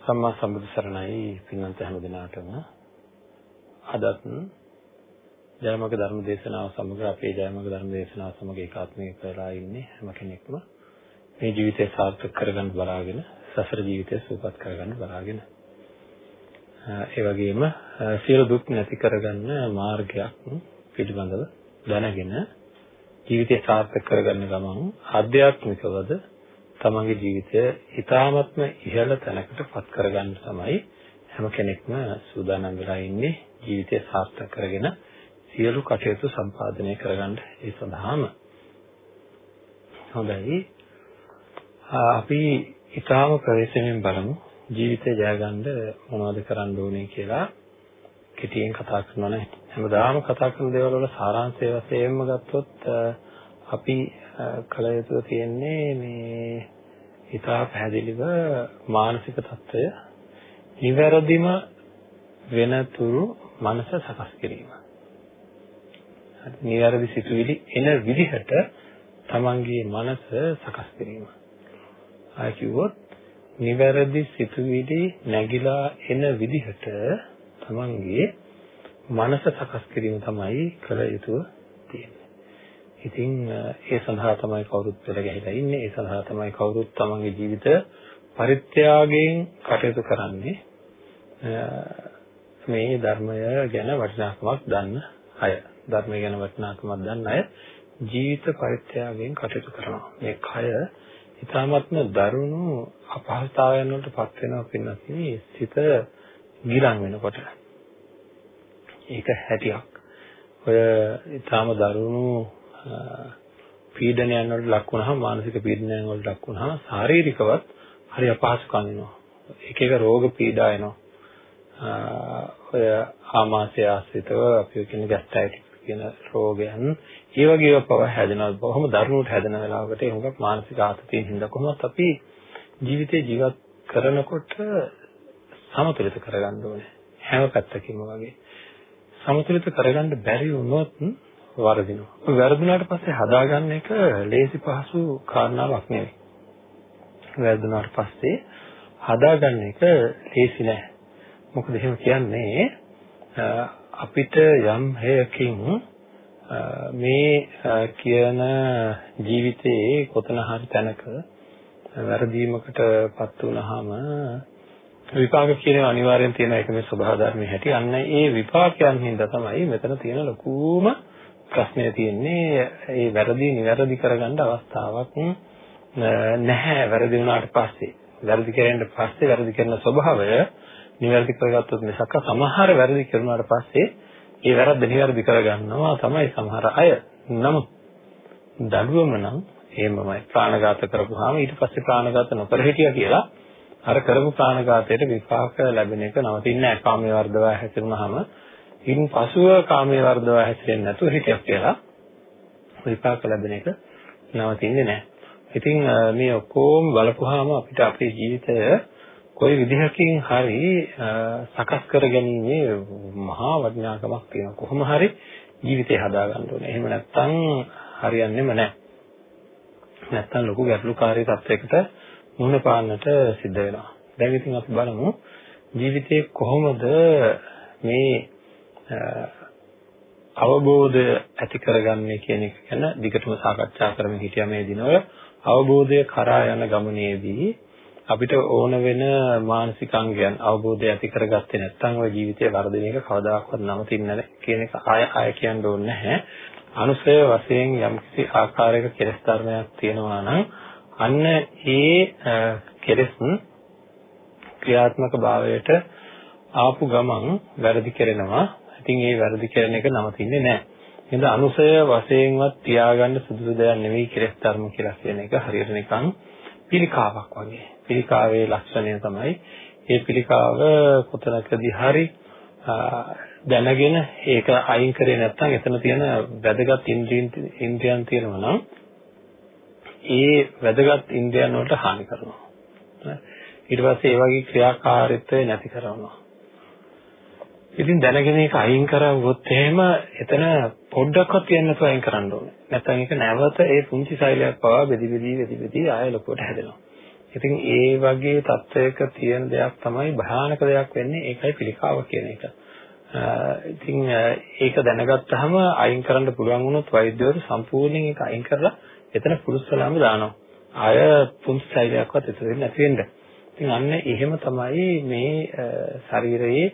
සම්මා සම්බුදු සරණයි පින්වන්ත හැම දිනාටම. අදත් ජයමග ධර්ම දේශනාව සමග අපේ ජයමග ධර්ම දේශනාව සමග ඒකාත්මික කරලා ඉන්නේ හැම කෙනෙක්ම. මේ ජීවිතය සාර්ථක කරගන්න බලාගෙන සසර ජීවිතය සූපත් කරගන්න බලාගෙන. ඒ වගේම සියලු දුක් නැති කරගන්න මාර්ගයක් පිළිබඳව දැනගෙන ජීවිතය සාර්ථක කරගන්න ගමන් ආධ්‍යාත්මිකවද තමන්ගේ ජීවිතය ඊ타ත්ම ඉහළ තැනකට පත් කරගන්න තමයි හැම කෙනෙක්ම සූදානම් වෙලා ඉන්නේ ජීවිතය සාර්ථක කරගෙන සියලු කටයුතු සම්පාදනය කරගන්න. ඒ සඳහාම හොඳයි. අපි ඊටාම ප්‍රවේශයෙන් බලමු ජීවිතය ජයගන්න මොනවද කරන්න ඕනේ කියලා. කෙටියෙන් කතා කරනවා නේ. හැමදාම කතා කරන දේවල් වල සාරාංශය වශයෙන්ම ගත්තොත් අපි කල යුතු තියෙන්නේ මේ ඉතා පැහැදිලිව මානසික తত্ত্বය නිවැරදිම වෙනතුරු මනස සකස් කිරීම. නිවැරදි සිතුවිලි එන විදිහට තමන්ගේ මනස සකස් කිරීම. ආ කිව්වොත් නිවැරදි සිතුවිලි නැగిලා එන විදිහට තමන්ගේ මනස සකස් කිරීම තමයි කළ යුතුව ඉතින් ඒ සඳහා තමයි කවුරුත් පෙළ ගැහිලා ඉන්නේ. ඒ සඳහා තමයි කවුරුත් තමන්ගේ ජීවිත පරිත්‍යාගයෙන් කටයුතු කරන්නේ. මේ ධර්මය ගැන වටිනාකමක් දන්න අය. ධර්මය ගැන වටිනාකමක් දන්න අය ජීවිත පරිත්‍යාගයෙන් කටයුතු කරනවා. මේ කය ඊ타ත්ම දරුණු අපහසුතාවයන් වලට පත් වෙනවා පින්නත් සිත ගිලන් වෙනකොට. ඒක හැටියක්. ඔය ඊ타ම දරුණු පීඩනයන් වලට ලක් වුණාම මානසික පීඩනයන් වලට ලක් වුණාම ශාරීරිකවත් හරි අපහසුකම් එනවා. එක එක රෝග පීඩා එනවා. ඔය ආමාශය ආශ්‍රිතව අපි කියන ગેස්ට්‍රයිටිස් කියන රෝගයන් ඒ වගේ ඒවා පව හැදෙනවා. බොහොම දරුණුවට හැදෙන වෙලාවකට ඒ හුඟක් මානසික ආතතියෙන් හින්දා කොහොමත් අපි ජීවිතේ ජීවත් කරනකොට සමතුලිත කරගන්න ඕනේ. හැම පැත්තකින්ම වගේ. සමතුලිත කරගන්න බැරි වුණොත් වරදිනවා. වැරදුනාට පස්සේ හදාගන්න එක ලේසි පහසු කාරණාවක් නෙවෙයි. වැරදුනාට පස්සේ හදාගන්න එක ලේසි නෑ. මොකද එහෙම කියන්නේ අපිට යම් හේයකින් මේ කියන ජීවිතයේ කොතන හරි තැනක වැරදීමකටපත් වුනහම විපාක කියන අනිවාර්යෙන් තියෙන එක මේ ස්වභාව ධර්මයේ හැටි. අන්න ඒ විපාකයන් හින්දා තමයි මෙතන තියෙන ලොකුම ප්‍රශ්නේ තියෙන්නේ ඒ වැරදි නිවැරදි කරගන්න අවස්ථාවක් නැහැ වැරදි වුණාට පස්සේ. වැරදි කරෙන්න පස්සේ වැරදි කරන ස්වභාවය නිවැරදි කරගත්තොත් මිසක් සමහර වැරදි කරනාට පස්සේ ඒ වැරද්ද නිවැරදි කරගන්නවා තමයි සමහර අය. නමුත් දඩුවම නම් එහෙමමයි. ප්‍රාණඝාත කරපුවාම ඊට පස්සේ ප්‍රාණඝාත නොකර හිටියා කියලා අර කරපු ප්‍රාණඝාතයට විපාක ලැබෙන එක නවතින්නේ නැහැ. කාමයේ වර්ධව හැසිරුණාම ඉන් පසුව කාමයේ වර්ධව හැසිරෙන්නේ නැතුව හිටියක් කියලා විපාක ලැබෙන එක නවතින්නේ නැහැ. ඉතින් මේ ඔක්කොම බලපුවාම අපිට අපේ ජීවිතය කොයි විදිහකින් හරි සකස් කරගැනීමේ මහා වටිනාකමක් තියෙනවා. කොහොම හරි ජීවිතය හදාගන්න ඕනේ. එහෙම නැත්නම් හරියන්නේම නැහැ. නැත්නම් ලොකු ගැටලුකාරී තත්යකට මුහුණ පාන්නට සිද්ධ වෙනවා. දැන් ඉතින් අපි බලමු ජීවිතේ කොහොමද මේ අවබෝධය ඇති කරගන්නේ කියන එක ගැන දිගටම සාකච්ඡා කරමින් හිටියා මේ දිනවල අවබෝධය කරා යන ගමනේදී අපිට ඕන වෙන මානසික අංගයන් අවබෝධය ඇති කරගත්තේ නැත්නම් ওই ජීවිතයේ වර්ධනය එක කවදාකවත් නවතින්නේ නැහැ කියන එක ආය ආය කියන්න ඕනේ නැහැ. අනුසය වශයෙන් යම්කිසි ආකාරයක කෙලෙස් ධර්මයක් තියෙනවා නම් අන්න ඒ කෙලෙස් ක්‍රියාත්මක භාවයට ආපු ගමන් වැරදි කරනවා ඉතින් ඒ වැරදි කරන එක නවතින්නේ නැහැ. එහෙනම් අනුසය වශයෙන්වත් තියාගන්න සුදුසු දෙයක් නෙවෙයි කෙලෙස් ධර්ම කියලා කියන එක හරියට නිකන් පිළිකාවක් වගේ. පිළිකාවේ ලක්ෂණය තමයි ඒ පිළිකාව කොතනකදී හරි දැනගෙන ඒක අයින් කරේ නැත්නම් එතන තියෙන වැදගත් ඉන්ද්‍රියන් තියෙනවා නම් ඒ වැදගත් ඉන්ද්‍රියන් වලට හානි කරනවා. ඊට පස්සේ ඒ වගේ ක්‍රියාකාරීත්වය නැති කරනවා. ඉතින් දැනගෙන ඒක අයින් කරවුවොත් එහෙම එතන පොඩ්ඩක්වත් කියන්න නැතුව අයින් කරන්න ඕනේ. නැත්නම් ඒක නැවත ඒ පුංචි සෛලයක් පවා බෙදි බෙදි බෙදි බෙදි ආය ලොකුවට හැදෙනවා. ඉතින් ඒ වගේ තත්වයක තියෙන දෙයක් තමයි භයානක දෙයක් වෙන්නේ ඒකයි පිළිකාව කියන එක. ඉතින් ඒක දැනගත්තාම අයින් කරන්න පුළුවන් වුණොත් වෛද්‍යවරු සම්පූර්ණයෙන් ඒක අයින් කරලා එතන පුරුස්සලාම දානවා. ආය පුංචි ශෛලයක්වත් ඉතුරු වෙන්නේ නැති වෙන්න. ඉතින් අන්න එහෙම තමයි මේ ශරීරයේ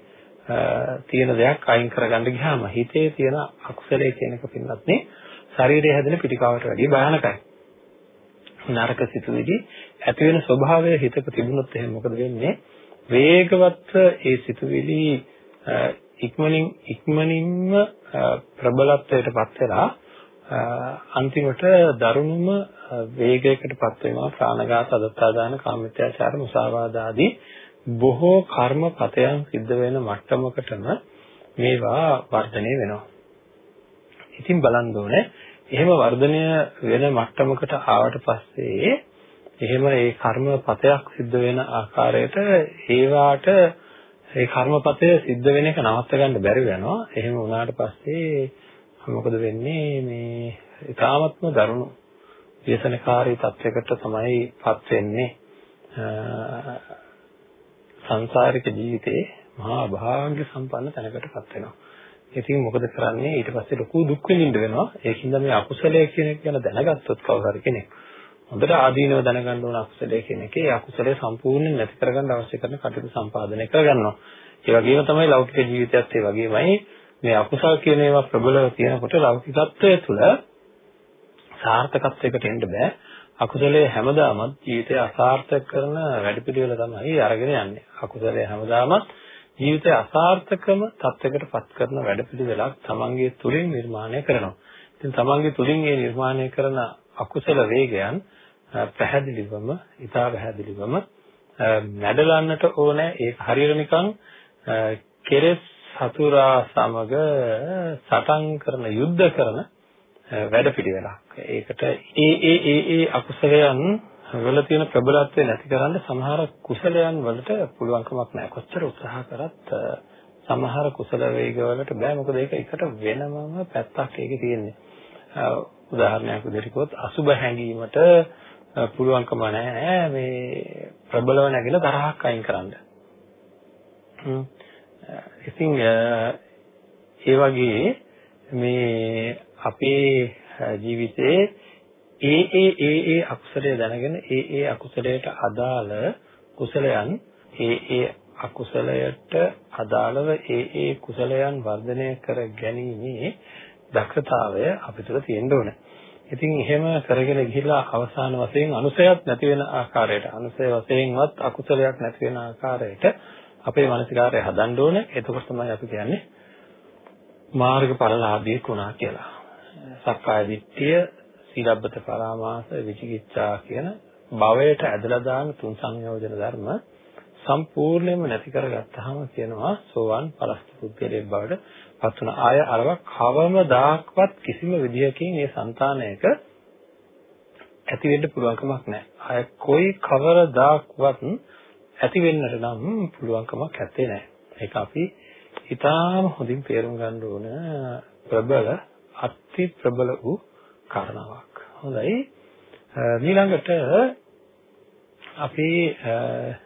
තියෙන දෙයක් අයින් කරගන්න ගියාම හිතේ තියෙන අකුසලයේ කියන එක පින්නත් නේ ශරීරය හැදෙන පිටිකාවට වැඩිය භයානකයි. නරක සිතුවිලි ඇති වෙන ස්වභාවය හිතක තිබුණොත් එහෙනම් මොකද වෙන්නේ? වේගවත් ඒ සිතුවිලි ඉක්මනින් ඉක්මනින්ම ප්‍රබලත්වයට පත් වෙලා අන්තිමට දරුණුම වේගයකට පත් වෙනවා ප්‍රාණඝාත අදත්තාදාන කාමිත්‍යාචාර මුසාවාද ආදී බොහෝ කර්මපතයන් සිද්ධ වෙන මට්ටමකටම මේවා වර්ධනය වෙනවා. ඉතින් බලන්න ඕනේ එහෙම වර්ධනය වෙන මට්ටමකට ආවට පස්සේ එහෙම ඒ කර්මපතයක් සිද්ධ වෙන ආකාරයට ඒවාට ඒ කර්මපතය සිද්ධ වෙන එක නවත්ත ගන්න බැරි වෙනවා. එහෙම වුණාට පස්සේ මොකද වෙන්නේ මේ ඊ타ත්ම දරුණු ව්‍යසනකාරී තත්යකට තමයි පත් වෙන්නේ. සංසාරික ජීවිතේ මහා භාග්‍ය සම්පන්න තැනකටපත් වෙනවා. ඉතින් මොකද කරන්නේ ඊට පස්සේ ලොකු දුක් විඳින්න වෙනවා. ඒකින්ද මේ අකුසලය කියන එක ගැන දැනගත්තොත් කවුරු හරි කෙනෙක් හොඳට ආදීනව දැනගන්න ඕන අකුසලය කියන එකේ අකුසලය සම්පූර්ණයෙන් නැති කරගන්න අවශ්‍ය කරන කටයුතු සම්පාදනය කරගන්නවා. ඒ වගේම තමයි ලෞකික ජීවිතයත් ඒ වගේමයි මේ අකුසල් කියන ඒවා ප්‍රබලව තියෙනකොට ලෞකිකත්වයේ තුල සාර්ථකත්වයකට එන්න බෑ. අකුසලයේ හැමදාම ජීවිතය අසාර්ථක කරන වැඩපිළිවෙල තමයි අරගෙන යන්නේ. අකුසලයේ හැමදාම ජීවිතය අසාර්ථකම තත්යකට පත් කරන වැඩපිළිවෙලක් තමන්ගේ තුලින් නිර්මාණය කරනවා. ඉතින් තමන්ගේ තුලින් මේ නිර්මාණය කරන අකුසල වේගයන් පැහැදිලිවම, ඊටා පැහැදිලිවම නැඩලන්නට ඕනේ. ඒක හරියට නිකන් කෙලෙස් සතුරා සමග සටන් කරන යුද්ධ කරන වැඩපිළිවෙලක්. ඒකට ඒ ඒ ඒ ඒ අකුසලයන් වල තියෙන ප්‍රබලත්වය නැති කරන්න සමහර කුසලයන් වලට පුළුවන්කමක් නැහැ. කොච්චර උත්සාහ කරත් සමහර කුසල වේග වලට බෑ. මොකද ඒක එකට වෙනමම පැත්තක් ඒකේ තියෙන්නේ. උදාහරණයක් විදිහට කිව්වොත් අසුබ හැඟීමට පුළුවන්කම නැහැ මේ ප්‍රබලව නැගින තරහක් අයින් කරන්න. ඉතින් ඒ වගේ මේ අපේ ජීවිතයේ ඒ ඒ ඒ ඒ අකුසලය දැනගෙන ඒ ඒ අකුසලයට අදාළ කුසලයන් ඒ ඒ අකුසලයට අදාළව ඒ ඒ කුසලයන් වර්ධනය කර ගැනීමේ දක්ෂතාවය අපිට තියෙන්න ඕනේ. ඉතින් එහෙම කරගෙන ගිහිලා අවසාන වශයෙන් අනුසයත් නැති වෙන ආකාරයට අනුසය වශයෙන්වත් අකුසලයක් නැති වෙන ආකාරයට අපේ මානසිකාරය හදන්න ඕනේ. එතකොට තමයි අපි කියන්නේ මාර්ගඵලලාභී වුණා කියලා. සක්කාය දිට්ඨිය, සීලබ්බත පරාමාස, විචිකිච්ඡා කියන භවයට ඇදලා දාන තුන් සංයෝජන ධර්ම සම්පූර්ණයෙන්ම නැති කරගත්තාම කියනවා සෝවන් පරස්ත පුද්ගලයෙක් බවට පත් වුණ ආය අරව කවමදාක්වත් කිසිම විදියකින් මේ సంతානයක ඇති වෙන්න පුළුවන්කමක් නැහැ. ආය කොයි කවරදාක්වත් ඇති වෙන්නට නම් පුළුවන්කමක් නැත්තේ නෑ. ඒක අපි ඊටාම හොඳින් තේරුම් ගන්න ඕන ප්‍රබල අති ප්‍රබල වූ කාරණාවක්. හොඳයි. ඊළඟට අපේ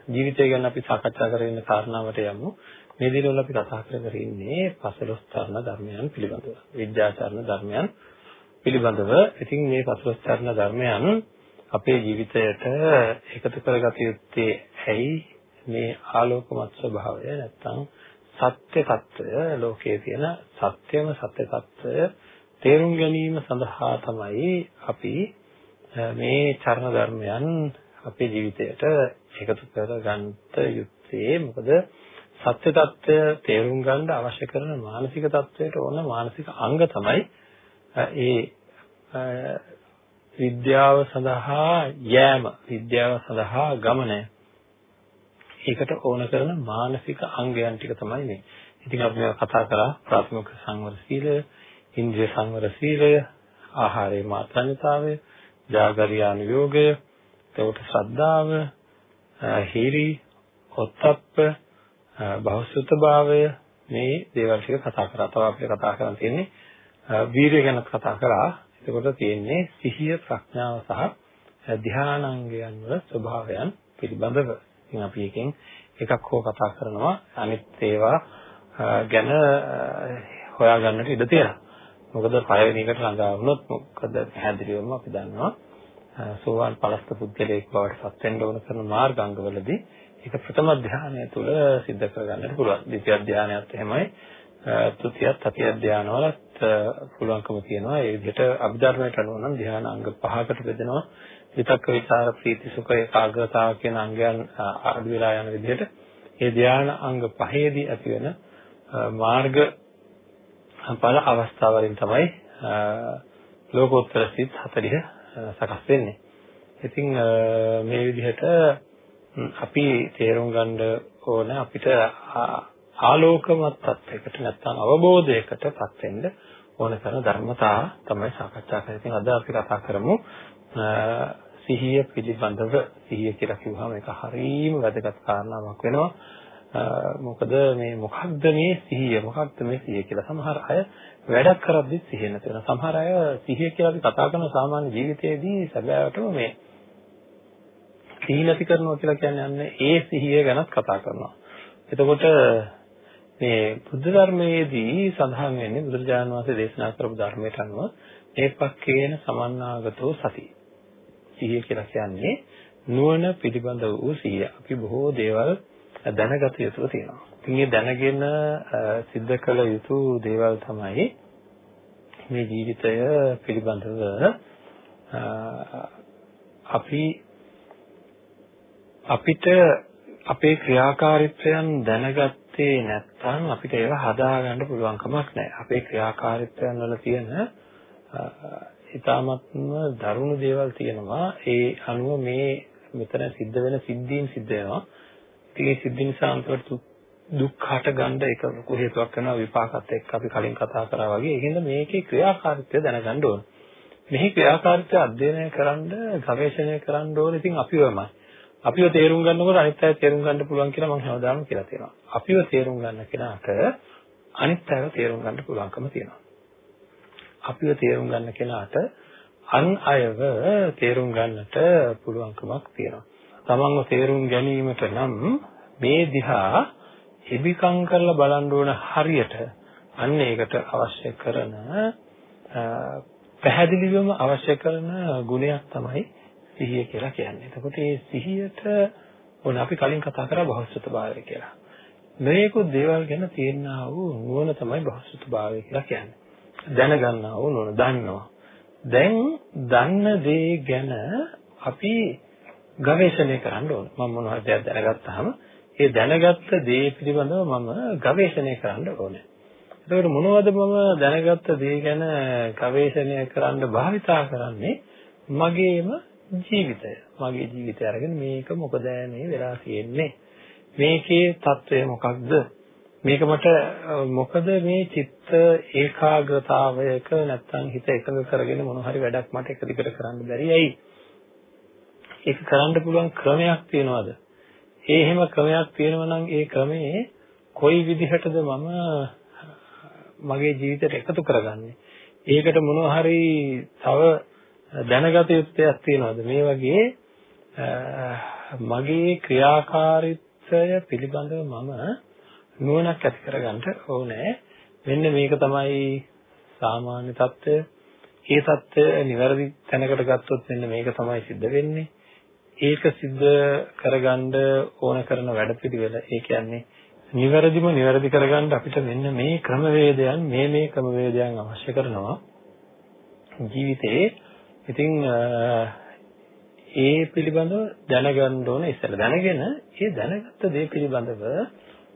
ජීවිතය ගැන අපි සාකච්ඡා කරගෙන ඉන්න කාරණාවට යමු. මේ දිනවල අපි කතා කරගෙන ඉන්නේ පසළොස් චරණ ධර්මයන් පිළිබඳව. විද්‍යාචරණ ධර්මයන් පිළිබඳව. ඉතින් මේ පසළොස් චරණ ධර්මයන් අපේ ජීවිතයට එකතු කරගත යුත්තේ ඇයි මේ ආලෝකමත් ස්වභාවය නැත්තම් සත්‍ය తত্ত্বය ලෝකයේ තියෙන සත්‍යම සත්‍ය తত্ত্বය තේරුම් ගැනීම සඳහා තමයි අපි මේ චර්ණ ධර්මයන් අපේ ජීවිතයට එකතු කර ගන්නට යුත්තේ. මොකද සත්‍ය తত্ত্বය තේරුම් ගන්න අවශ්‍ය කරන මානසික తত্ত্বයට ඕන මානසික අංග තමයි ඒ විද්‍යාව සඳහා යෑම විද්‍යාව සඳහා ගමන. ඒකට ඕන කරන මානසික අංගයන් ටික තමයි මේ. ඉතින් අපි කතා කරා. ප්‍රාථමික සංවර සීලය ඉන්ද්‍රිය සංවර සීලය, ආහාරයේ මාත්‍රාන්‍යතාවය, ජාගරියානුയോഗය, එතකොට ශ්‍රද්ධාව, හීරි, ඔත්තප්ප, බහුසුත භාවය මේ දේවල් ටික කතා කරා. තව අපිට කතා කරන්න තියෙන්නේ වීරිය ගැන කතා කරා. එතකොට තියෙන්නේ සිහිය ප්‍රඥාව සහ ධානාංගයන් වල ස්වභාවයන් පිළිබඳව. ඉතින් අපි එකෙන් එකක් හෝ කතා කරනවා අනිත් ඒවා ගැන හොයාගන්නට ඉඩ තියෙනවා. මොකද පළවෙනි එකට ළඟා වුණොත් මොකද පැහැදිලිවම අපි දන්නවා සෝවාන් පලස්ත පුද්ගලයෙක් බවට පත් වෙන්න ඕන කරන මාර්ගාංගවලදී ඒක ප්‍රථම ධානය තුල සිද්ධ කරගන්නට පුළුවන්. ද්විතිය ධානයත් එහෙමයි. තෘතිය තතිය ධානවලත් පුළුවන්කම තියෙනවා. ඒ විදිහට අභිධර්මයට අනුව නම් ධාන අංග පහකට බෙදෙනවා. විතක්ක විචාර ප්‍රීති සුඛ ඒකාග්‍රතාව කියන අංගයන් අඩු වෙලා යන විදිහට ඒ ධාන අංග පහේදී ඇති වෙන මාර්ග ඵල අවස්ථාවලින් තමයි ලෝකෝත්තර සිත් 40 සකස් වෙන්නේ. ඉතින් මේ විදිහට අපි තේරුම් ගන්න ඕන අපිට ආලෝකමත් තත්යකට නැත්නම් අවබෝධයකටපත් වෙන්න ඕන කරන ධර්මතා තමයි සාකච්ඡා කරන්නේ. ඉතින් අද අපි කතා කරමු සිහිය පිළිබඳව සිහිය කියලා කිව්වහම ඒක හරීම වැදගත් කාරණාවක් වෙනවා. මොකද මේ මොකක්ද මේ සිහිය මොකක්ද මේ සිහිය කියලා සමහර අය වැඩක් කරද්දි සිහිය නැති වෙනවා. සමහර අය සිහිය කියලා අපි කතා කරන සාමාන්‍ය ජීවිතයේදී සැබෑවටම මේ සිහි නැති කරනවා කියලා කියන්නේ අන්න ඒ සිහිය ගැනත් කතා කරනවා. එතකොට මේ බුද්ධ ධර්මයේදී සඳහන් වෙන්නේ බුදුරජාණන් වහන්සේ දේශනා කරපු ධර්මයට අනුව ඒපක්කේන සමන්නාගතෝ සති. සිහිය කියලා කියන්නේ නුවණ පිළිබඳ වූ සිහිය. අපි බොහෝ දේවල් දැනගත යුතුව තියෙනවා. ඉතින් මේ දැනගෙන සිද්ධ කළ යුතු දේවල් තමයි මේ ජීවිතය පිළිබඳව අපි අපිට අපේ ක්‍රියාකාරීත්වයන් දැනගත්තේ නැත්නම් අපිට ඒවා හදාගන්න පුළුවන් කමක් නැහැ. අපේ ක්‍රියාකාරීත්වයන් වල තියෙන ඊ타මත්ම දරුණු දේවල් තියෙනවා. ඒ අනුව මේ මෙතන සිද්ධ වෙන සිද්ධීන් සිද්ධ වෙනවා. ඒ සිද්ධි නිසා අන්තිමට දුක් හට ගන්න එක ලොකු හේතුවක් වෙනවා විපාකත් එක්ක අපි කලින් කතා කරා වගේ. ඒකින්ද මේකේ ක්‍රියාකාරීත්වය දැනගන්න ඕන. මෙහි ක්‍රියාකාරීත්වය අධ්‍යයනය කරන්න, ගවේෂණය කරන්න ඕන. ඉතින් අපිවමයි. අපිව තේරුම් ගන්නකොට අනිත් අය තේරුම් ගන්න පුළුවන් කියලා මම හැමදාම කියලා තියෙනවා. අපිව තේරුම් ගන්න කෙනාට අනිත් අයව තේරුම් ගන්න පුළුවන්කම තියෙනවා. අපිව තේරුම් ගන්න කෙනාට අන් අයව තේරුම් ගන්නට පුළුවන්කමක් තියෙනවා. තමන්ව තේරුම් ගැනීමට නම් මේ දිහා හිබිකම් කරලා බලන්න ඕන හරියට අන්න ඒකට අවශ්‍ය කරන පැහැදිලිවම අවශ්‍ය කරන ගුණයක් තමයි සිහිය කියලා කියන්නේ. එතකොට මේ සිහියට ඕන අපි කලින් කතා කරා බහුසුත භාවය කියලා. මේකු දේවල් ගැන තියෙනා වූ නුවණ තමයි බහුසුත භාවය කියලා කියන්නේ. දැනගන්නා වූ නුවණ දන්නවා. දැන් දන්න දේ ගැන අපි ගවේෂණය කරන්න ඕන. මම මොන හරි දෙයක් දැනගත්තාම ඒ දැනගත්ත දේ පිළිබඳව මම ගවේෂණය කරන්න ඕනේ. එතකොට මොනවද මම දැනගත්ත දේ ගැන ගවේෂණය කරන්න භාවිතා කරන්නේ මගේම ජීවිතය. මගේ ජීවිතය අරගෙන මේක මොකද මේ වෙලා තියෙන්නේ? මේකේ తත්වය මොකක්ද? මේක මට මොකද මේ චිත්ත ඒකාග්‍රතාවයක නැත්තම් හිත එකඟ කරගෙන මොන හරි වැඩක් මට එක දිගට කරන්න බැරි ඇයි? ඒක කරන්න පුළුවන් ක්‍රමයක් තියනවාද? ඒ හැම ක්‍රමයක් තියෙනවා නම් ඒ ක්‍රමේ කොයි විදිහටද මම මගේ ජීවිතයට එකතු කරගන්නේ. ඒකට මොනවා හරි තව දැනගත යුත්තක් තියනවාද? මේ වගේ මගේ ක්‍රියාකාරීත්වය පිළිබඳව මම නුවණක් ඇති කරගන්න ඕනේ. මෙන්න මේක තමයි සාමාන්‍ය தত্ত্বය. ඒ தত্ত্বය નિවැරදි තැනකට ගත්තොත් මෙන්න මේක තමයි සිද්ධ වෙන්නේ. ඒක සිද්ධ කරගන්න ඕන කරන වැඩපිළිවෙල. ඒ කියන්නේ නිවැරදිම නිවැරදි කරගන්න අපිට මෙන්න මේ ක්‍රමවේදයන් මේ මේ ක්‍රමවේදයන් අවශ්‍ය කරනවා. ජීවිතේ ඉතින් ඒ පිළිබඳව දැනගන්න ඕන ඉස්සෙල්ලා. දැනගෙන ඒ දැනගත්ත දේ පිළිබඳව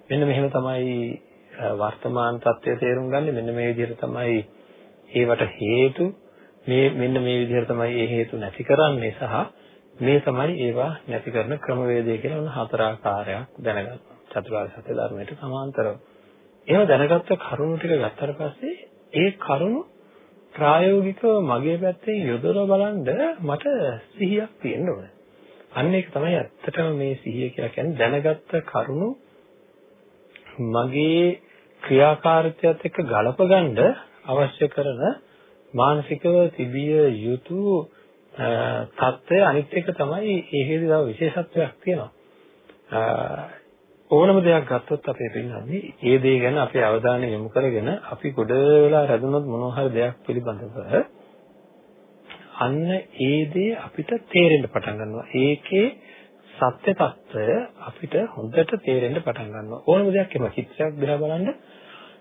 මෙන්න මෙහෙම තමයි වර්තමාන தත්ත්වය තේරුම් ගන්න. මෙන්න මේ විදිහට තමයි ඒවට හේතු. මේ මෙන්න මේ විදිහට තමයි ඒ හේතු නැති කරන්නේ සහ මේ තමයි ඒවා නැති කරන ක්‍රමවේදය කියලා උන හතර ආකාරයක් දැනගන්න. චතුරාර්ය සත්‍ය ධර්මයට සමාන්තරව. එහෙම දැනගත්ත කරුණු ටික ගත්තට පස්සේ ඒ කරුණු ප්‍රායෝගිකව මගේ පැත්තෙන් යොදලා බලන්න මට සිහියක් තියෙන්න ඕනේ. අන්න ඒක තමයි ඇත්තටම මේ සිහිය කියලා කියන්නේ දැනගත්ත කරුණු මගේ ක්‍රියාකාරීත්වයත් එක්ක ගලප ගන්න අවශ්‍ය කරන මානසිකව තිබිය යුතු තත්ත්වය අනිත් එක තමයි ඒකේදී තව විශේෂත්වයක් තියෙනවා. ඕනම දෙයක් ගත්තොත් අපේ පින්නන්නේ ඒ දේ ගැන අපේ අවධානය යොමු කරගෙන අපි ගොඩ වෙලා රැඳුනොත් මොනවා හරි දෙයක් පිළිබඳව අන්න ඒ දේ අපිට තේරෙන්න පටන් ගන්නවා. ඒකේ සත්‍ය తত্ত্বය අපිට හොඳට තේරෙන්න පටන් ගන්නවා. ඕනම දෙයක් එම චිත්‍රයක් දිහා බලන්න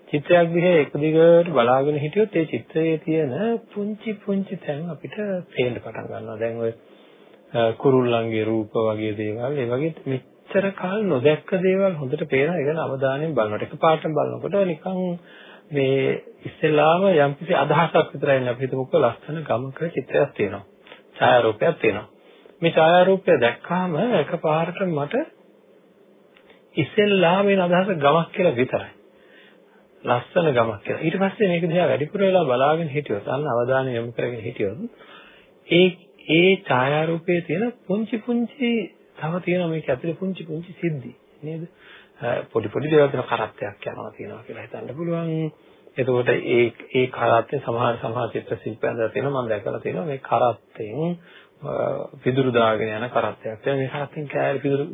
චිත්‍රයක් දිහා එක දිගට බලාගෙන හිටියොත් ඒ චිත්‍රයේ තියෙන පුංචි පුංචි තැන් අපිට පේන්න පටන් ගන්නවා. දැන් ඔය කුරුල්ලන්ගේ රූප වගේ දේවල් ඒ වගේ මෙච්චර කල් නොදැක්ක දේවල් හොඳට පේනවා. ඒ කියන්නේ අවධානයෙන් බලනකොට එකපාරටම බලනකොට නිකන් මේ ඉස්සෙල්ලාම යම්කිසි අදහසක් විතරයි නේ අපි හිතමුකෝ ලස්සන ගමක චිත්‍රයක් තියෙනවා. ඡායාරූපයක් තියෙනවා. මේ ඡායාරූපය දැක්කාම එකපාරට මට ඉස්සෙල්ලාම එන අදහස ගමක් කියලා විතරයි. ලස්සන ගමක් කියලා. ඊට පස්සේ මේක දිහා වැඩිපුර වෙලා බලාගෙන හිටියොත් අන්න අවධානය යොමු කරගෙන හිටියොත් ඒ ඒ ඡායාරූපයේ තියෙන පුංචි පුංචි තව තියෙන මේක ඇතුලේ පුංචි පුංචි සිද්ධි නේද? පොඩි පොඩි දේවල් තියෙන කරත්තයක් යනවා තියෙනවා කියලා හිතන්න පුළුවන්. එතකොට ඒ ඒ කරත්තේ සමහර සමහර චිත්‍ර ශිල්පයන් දාලා තියෙනවා මම දැකලා තියෙනවා මේ කරත්තෙන් පිදුරු දාගෙන යන කරත්තයක්. දැන් මේ කරත්තෙන් කෑලි පිදුරු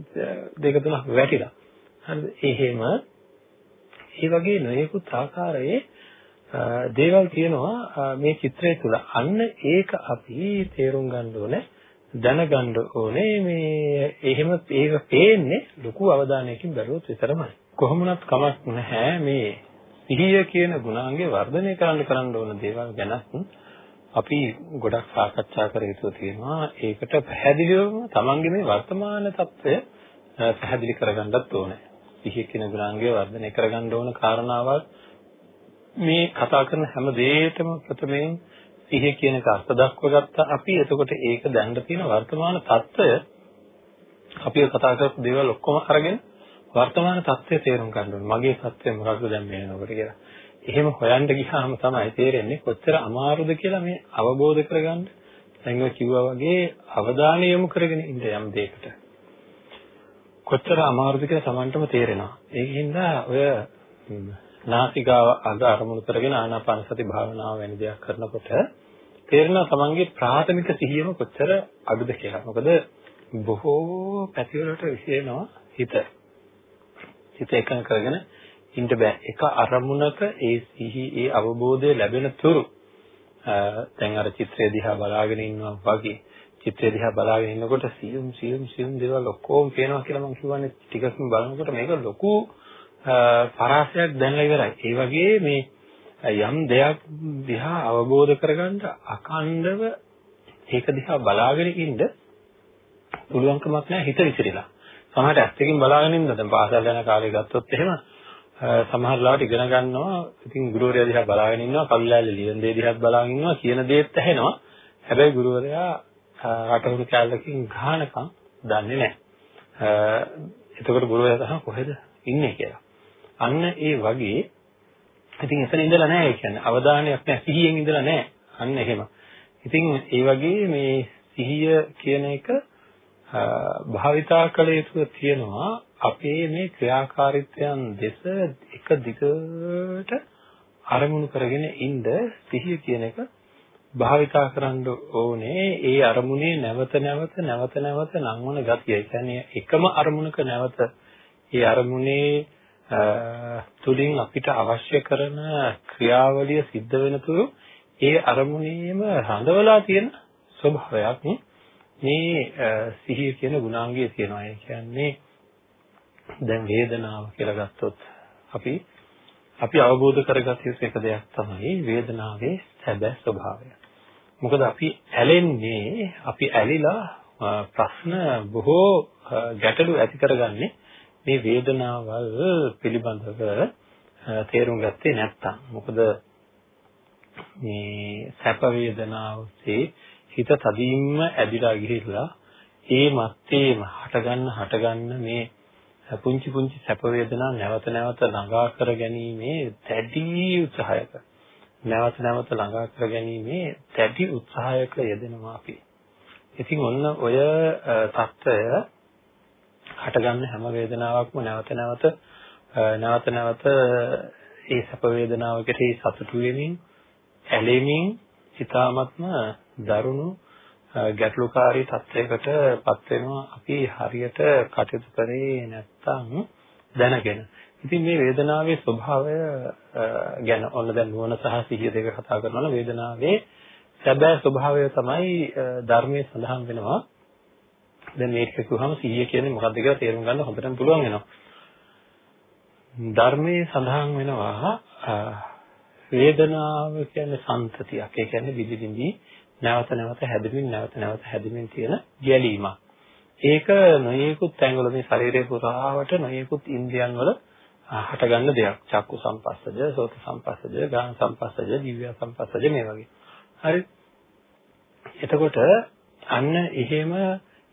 දෙක තුනක් වැටිලා. හරිද? එහෙම ඒ වගේ නොයෙකුත් ආකාරයේ දේවල් තියෙනවා මේ චිත්‍රය තුළ. අන්න ඒක අපි තේරුම් ගන්න ඕනේ, දැනගන්න ඕනේ මේ එහෙම ඒක පේන්නේ ලොකු අවධානයකින් බැලුවොත් විතරමයි. කොහොමුණත් කමක් නැහැ මේ සිහිය කියන ගුණාංගේ වර්ධනය කරන්න කරන්න ඕන දේවල් ගැනත් අපි ගොඩක් සාකච්ඡා කර යුතු තියෙනවා. ඒකට පැහැදිලිවම තමන්ගේ මේ වර්තමාන తত্ত্বය පැහැදිලි කරගන්නත් ඕනේ. සිහිය කියන ගුණාංගය වර්ධනය කරගන්න ඕන කාරණාවල් මේ කතා කරන හැම දෙයකම ප්‍රථමයෙන් සිහිය කියන කාර්ත දක්වගත්ත අපි එතකොට ඒක දැනන තියෙන වර්තමාන తত্ত্বය අපි කතා කරපු දේවල් ඔක්කොම අරගෙන වර්තමාන తত্ত্বය තේරුම් ගන්න ඕනේ මගේ తত্ত্বය මොකක්ද දැන් මේ වෙනකොට කියලා. එහෙම හොයන්න ගියාම තමයි තේරෙන්නේ කොච්චර අමාරුද කියලා මේ අවබෝධ කරගන්න. දැන් ඔය කිව්වා වගේ අවධානය යොමු කරගෙන ඉන්න යම් දෙයකට. කොච්චර අමාරුද කියලා Tamanටම තේරෙනවා. ඒකින්ද ඔය නාසිකාව අග අරමුණු කරගෙන ආනාපාන සති භාවනාව වැනි දෙයක් කරනකොට තේරෙනවා තමන්ගේ ප්‍රාථමික සිහියම කොච්චර අඩුද කියලා. මොකද බොහෝ පැතිවලට විසිරෙනවා හිත. හිත එකඟ කරගෙන ඉන්න බෑ. එක අරමුණක ඒ සිහි ඒ අවබෝධය ලැබෙන තුරු දැන් අර චිත්‍රය දිහා බලාගෙන ඉන්නවා වගේ චිත්‍රය දිහා බලාගෙන ඉන්නකොට සියුම් සියුම් සියුම් දේවල් ඔක්කොම පේනවා කියලා මම කියවනේ ටිකකින් බලනකොට මේක ලොකු පරාසයක් දැනලා ඉවරයි. ඒ වගේ මේ යම් දෙයක් දිහා අවබෝධ කරගන්න අකණ්ඩව ඒක දිහා බලාගෙන ඉන්න පුළුවන්කමක් නැහැ හිත විසිරීලා. සමහරට ඇස් දෙකකින් බලාගෙන ඉන්න දැන් පාසල් යන කාලේ ගත්තොත් එහෙම සමහර ලාවට ඉගෙන ගන්නවා. ඉතින් ගුරුවරයා දිහා බලාගෙන ඉන්නවා, කවිලාලේ ලියන දේ දිහාත් බලාගෙන ඉන්නවා, කියන දේත් ඇහෙනවා. හැබැයි ගුරුවරයා රටහුණු කැලලකින් ගහනකම් දන්නේ නැහැ. එතකොට ගුරුවරයා තමයි කොහෙද ඉන්නේ කියලා. අන්න ඒ වගේ ඉතින් එතන ඉඳලා නැහැ කියන්නේ අවධානයක් නැහැ සිහියෙන් ඉඳලා නැහැ අන්න එහෙම. ඉතින් ඒ වගේ මේ සිහිය කියන එක භාවිතා කළ යුතු තියෙනවා අපේ මේ ක්‍රියාකාරීත්වයන් දෙස එක දිගට අරමුණු කරගෙන ඉන්න සිහිය කියන එක භාවිතා කරන්න ඕනේ ඒ අරමුණේ නැවත නැවත නැවත නැවත නංවන ගතිය. ඒ කියන්නේ එකම අරමුණක නැවත ඒ අරමුණේ තුලින් අපිට අවශ්‍ය කරන ක්‍රියාවලිය සිද්ධ වෙන තුරු ඒ අරමුණේම රඳවලා තියෙන ස්වභාවයක් මේ සිහිය කියන ගුණාංගයේ තියෙනවා. ඒ කියන්නේ දැන් වේදනාව කියලා ගත්තොත් අපි අපි අවබෝධ කරගත යුතු එක දෙයක් තමයි වේදනාවේ සැබෑ ස්වභාවය. මොකද අපි ඇලෙන්නේ අපි ඇලිලා ප්‍රශ්න බොහෝ ගැටලු ඇති කරගන්නේ මේ වේදනාවල් පිළිබඳව තේරුම් ගත්තේ නැත්තම්. මොකද මේ සැප වේදනාවසේ හිත තදින්ම ඇදිලා ගිහිල්ලා ඒ මත්තේම හටගන්න හටගන්න මේ පුංචි පුංචි සැප වේදනා නැවත නැවත ළඟා කර ගැනීමේ දැඩි උත්සාහයක නැවත නැවත ළඟා කරගැනීමේ දැඩි උත්සාහයක යෙදෙනවා අපි. ඉතින් ඔන්න ඔය தত্ত্বය හටගන්න හැම වේදනාවක්ම නැවත නැවත නැවත නැවත ඒ සැප වේදනාව කෙරෙහි සතුටු වෙමින් ඇලෙමින් ඊ타ත්ම දරුණු ගැටලුකාරී තත්යකට පත් වෙනවා අපි හරියට කටයුතු කරේ නැත්නම් දැනගෙන. ඉතින් මේ වේදනාවේ ස්වභාවය ගැන ඔන්න දැන් නුවණ සහ සිහිය දෙක කතා කරනවා නම් වේදනාවේ සැබෑ ස්වභාවය තමයි ධර්මයේ සඳහන් වෙනවා. දැන් මේක කිව්වහම සිහිය කියන්නේ මොකක්ද කියලා තේරුම් ගන්න හොඳටම පුළුවන් වෙනවා. ධර්මයේ සඳහන් වෙනවා වේදනාව කියන්නේ සංතතියක්. ඒ කියන්නේ විදි විදි නැවත නැවත හැදෙමින් නැවත නැවත හැදෙමින් තියෙන ගැලීමක්. ඒක නොයෙකුත් තැන්වල මේ ශරීරය පුරාවට නොයෙකුත් ඉන්ද්‍රියන් වල හටගන්න දෙයක්. චක්කු සම්පස්සජ, සෝත සම්පස්සජ, ගාන සම්පස්සජ, දිව්‍ය සම්පස්සජ මේ වගේ. හරි. එතකොට අන්න එහෙම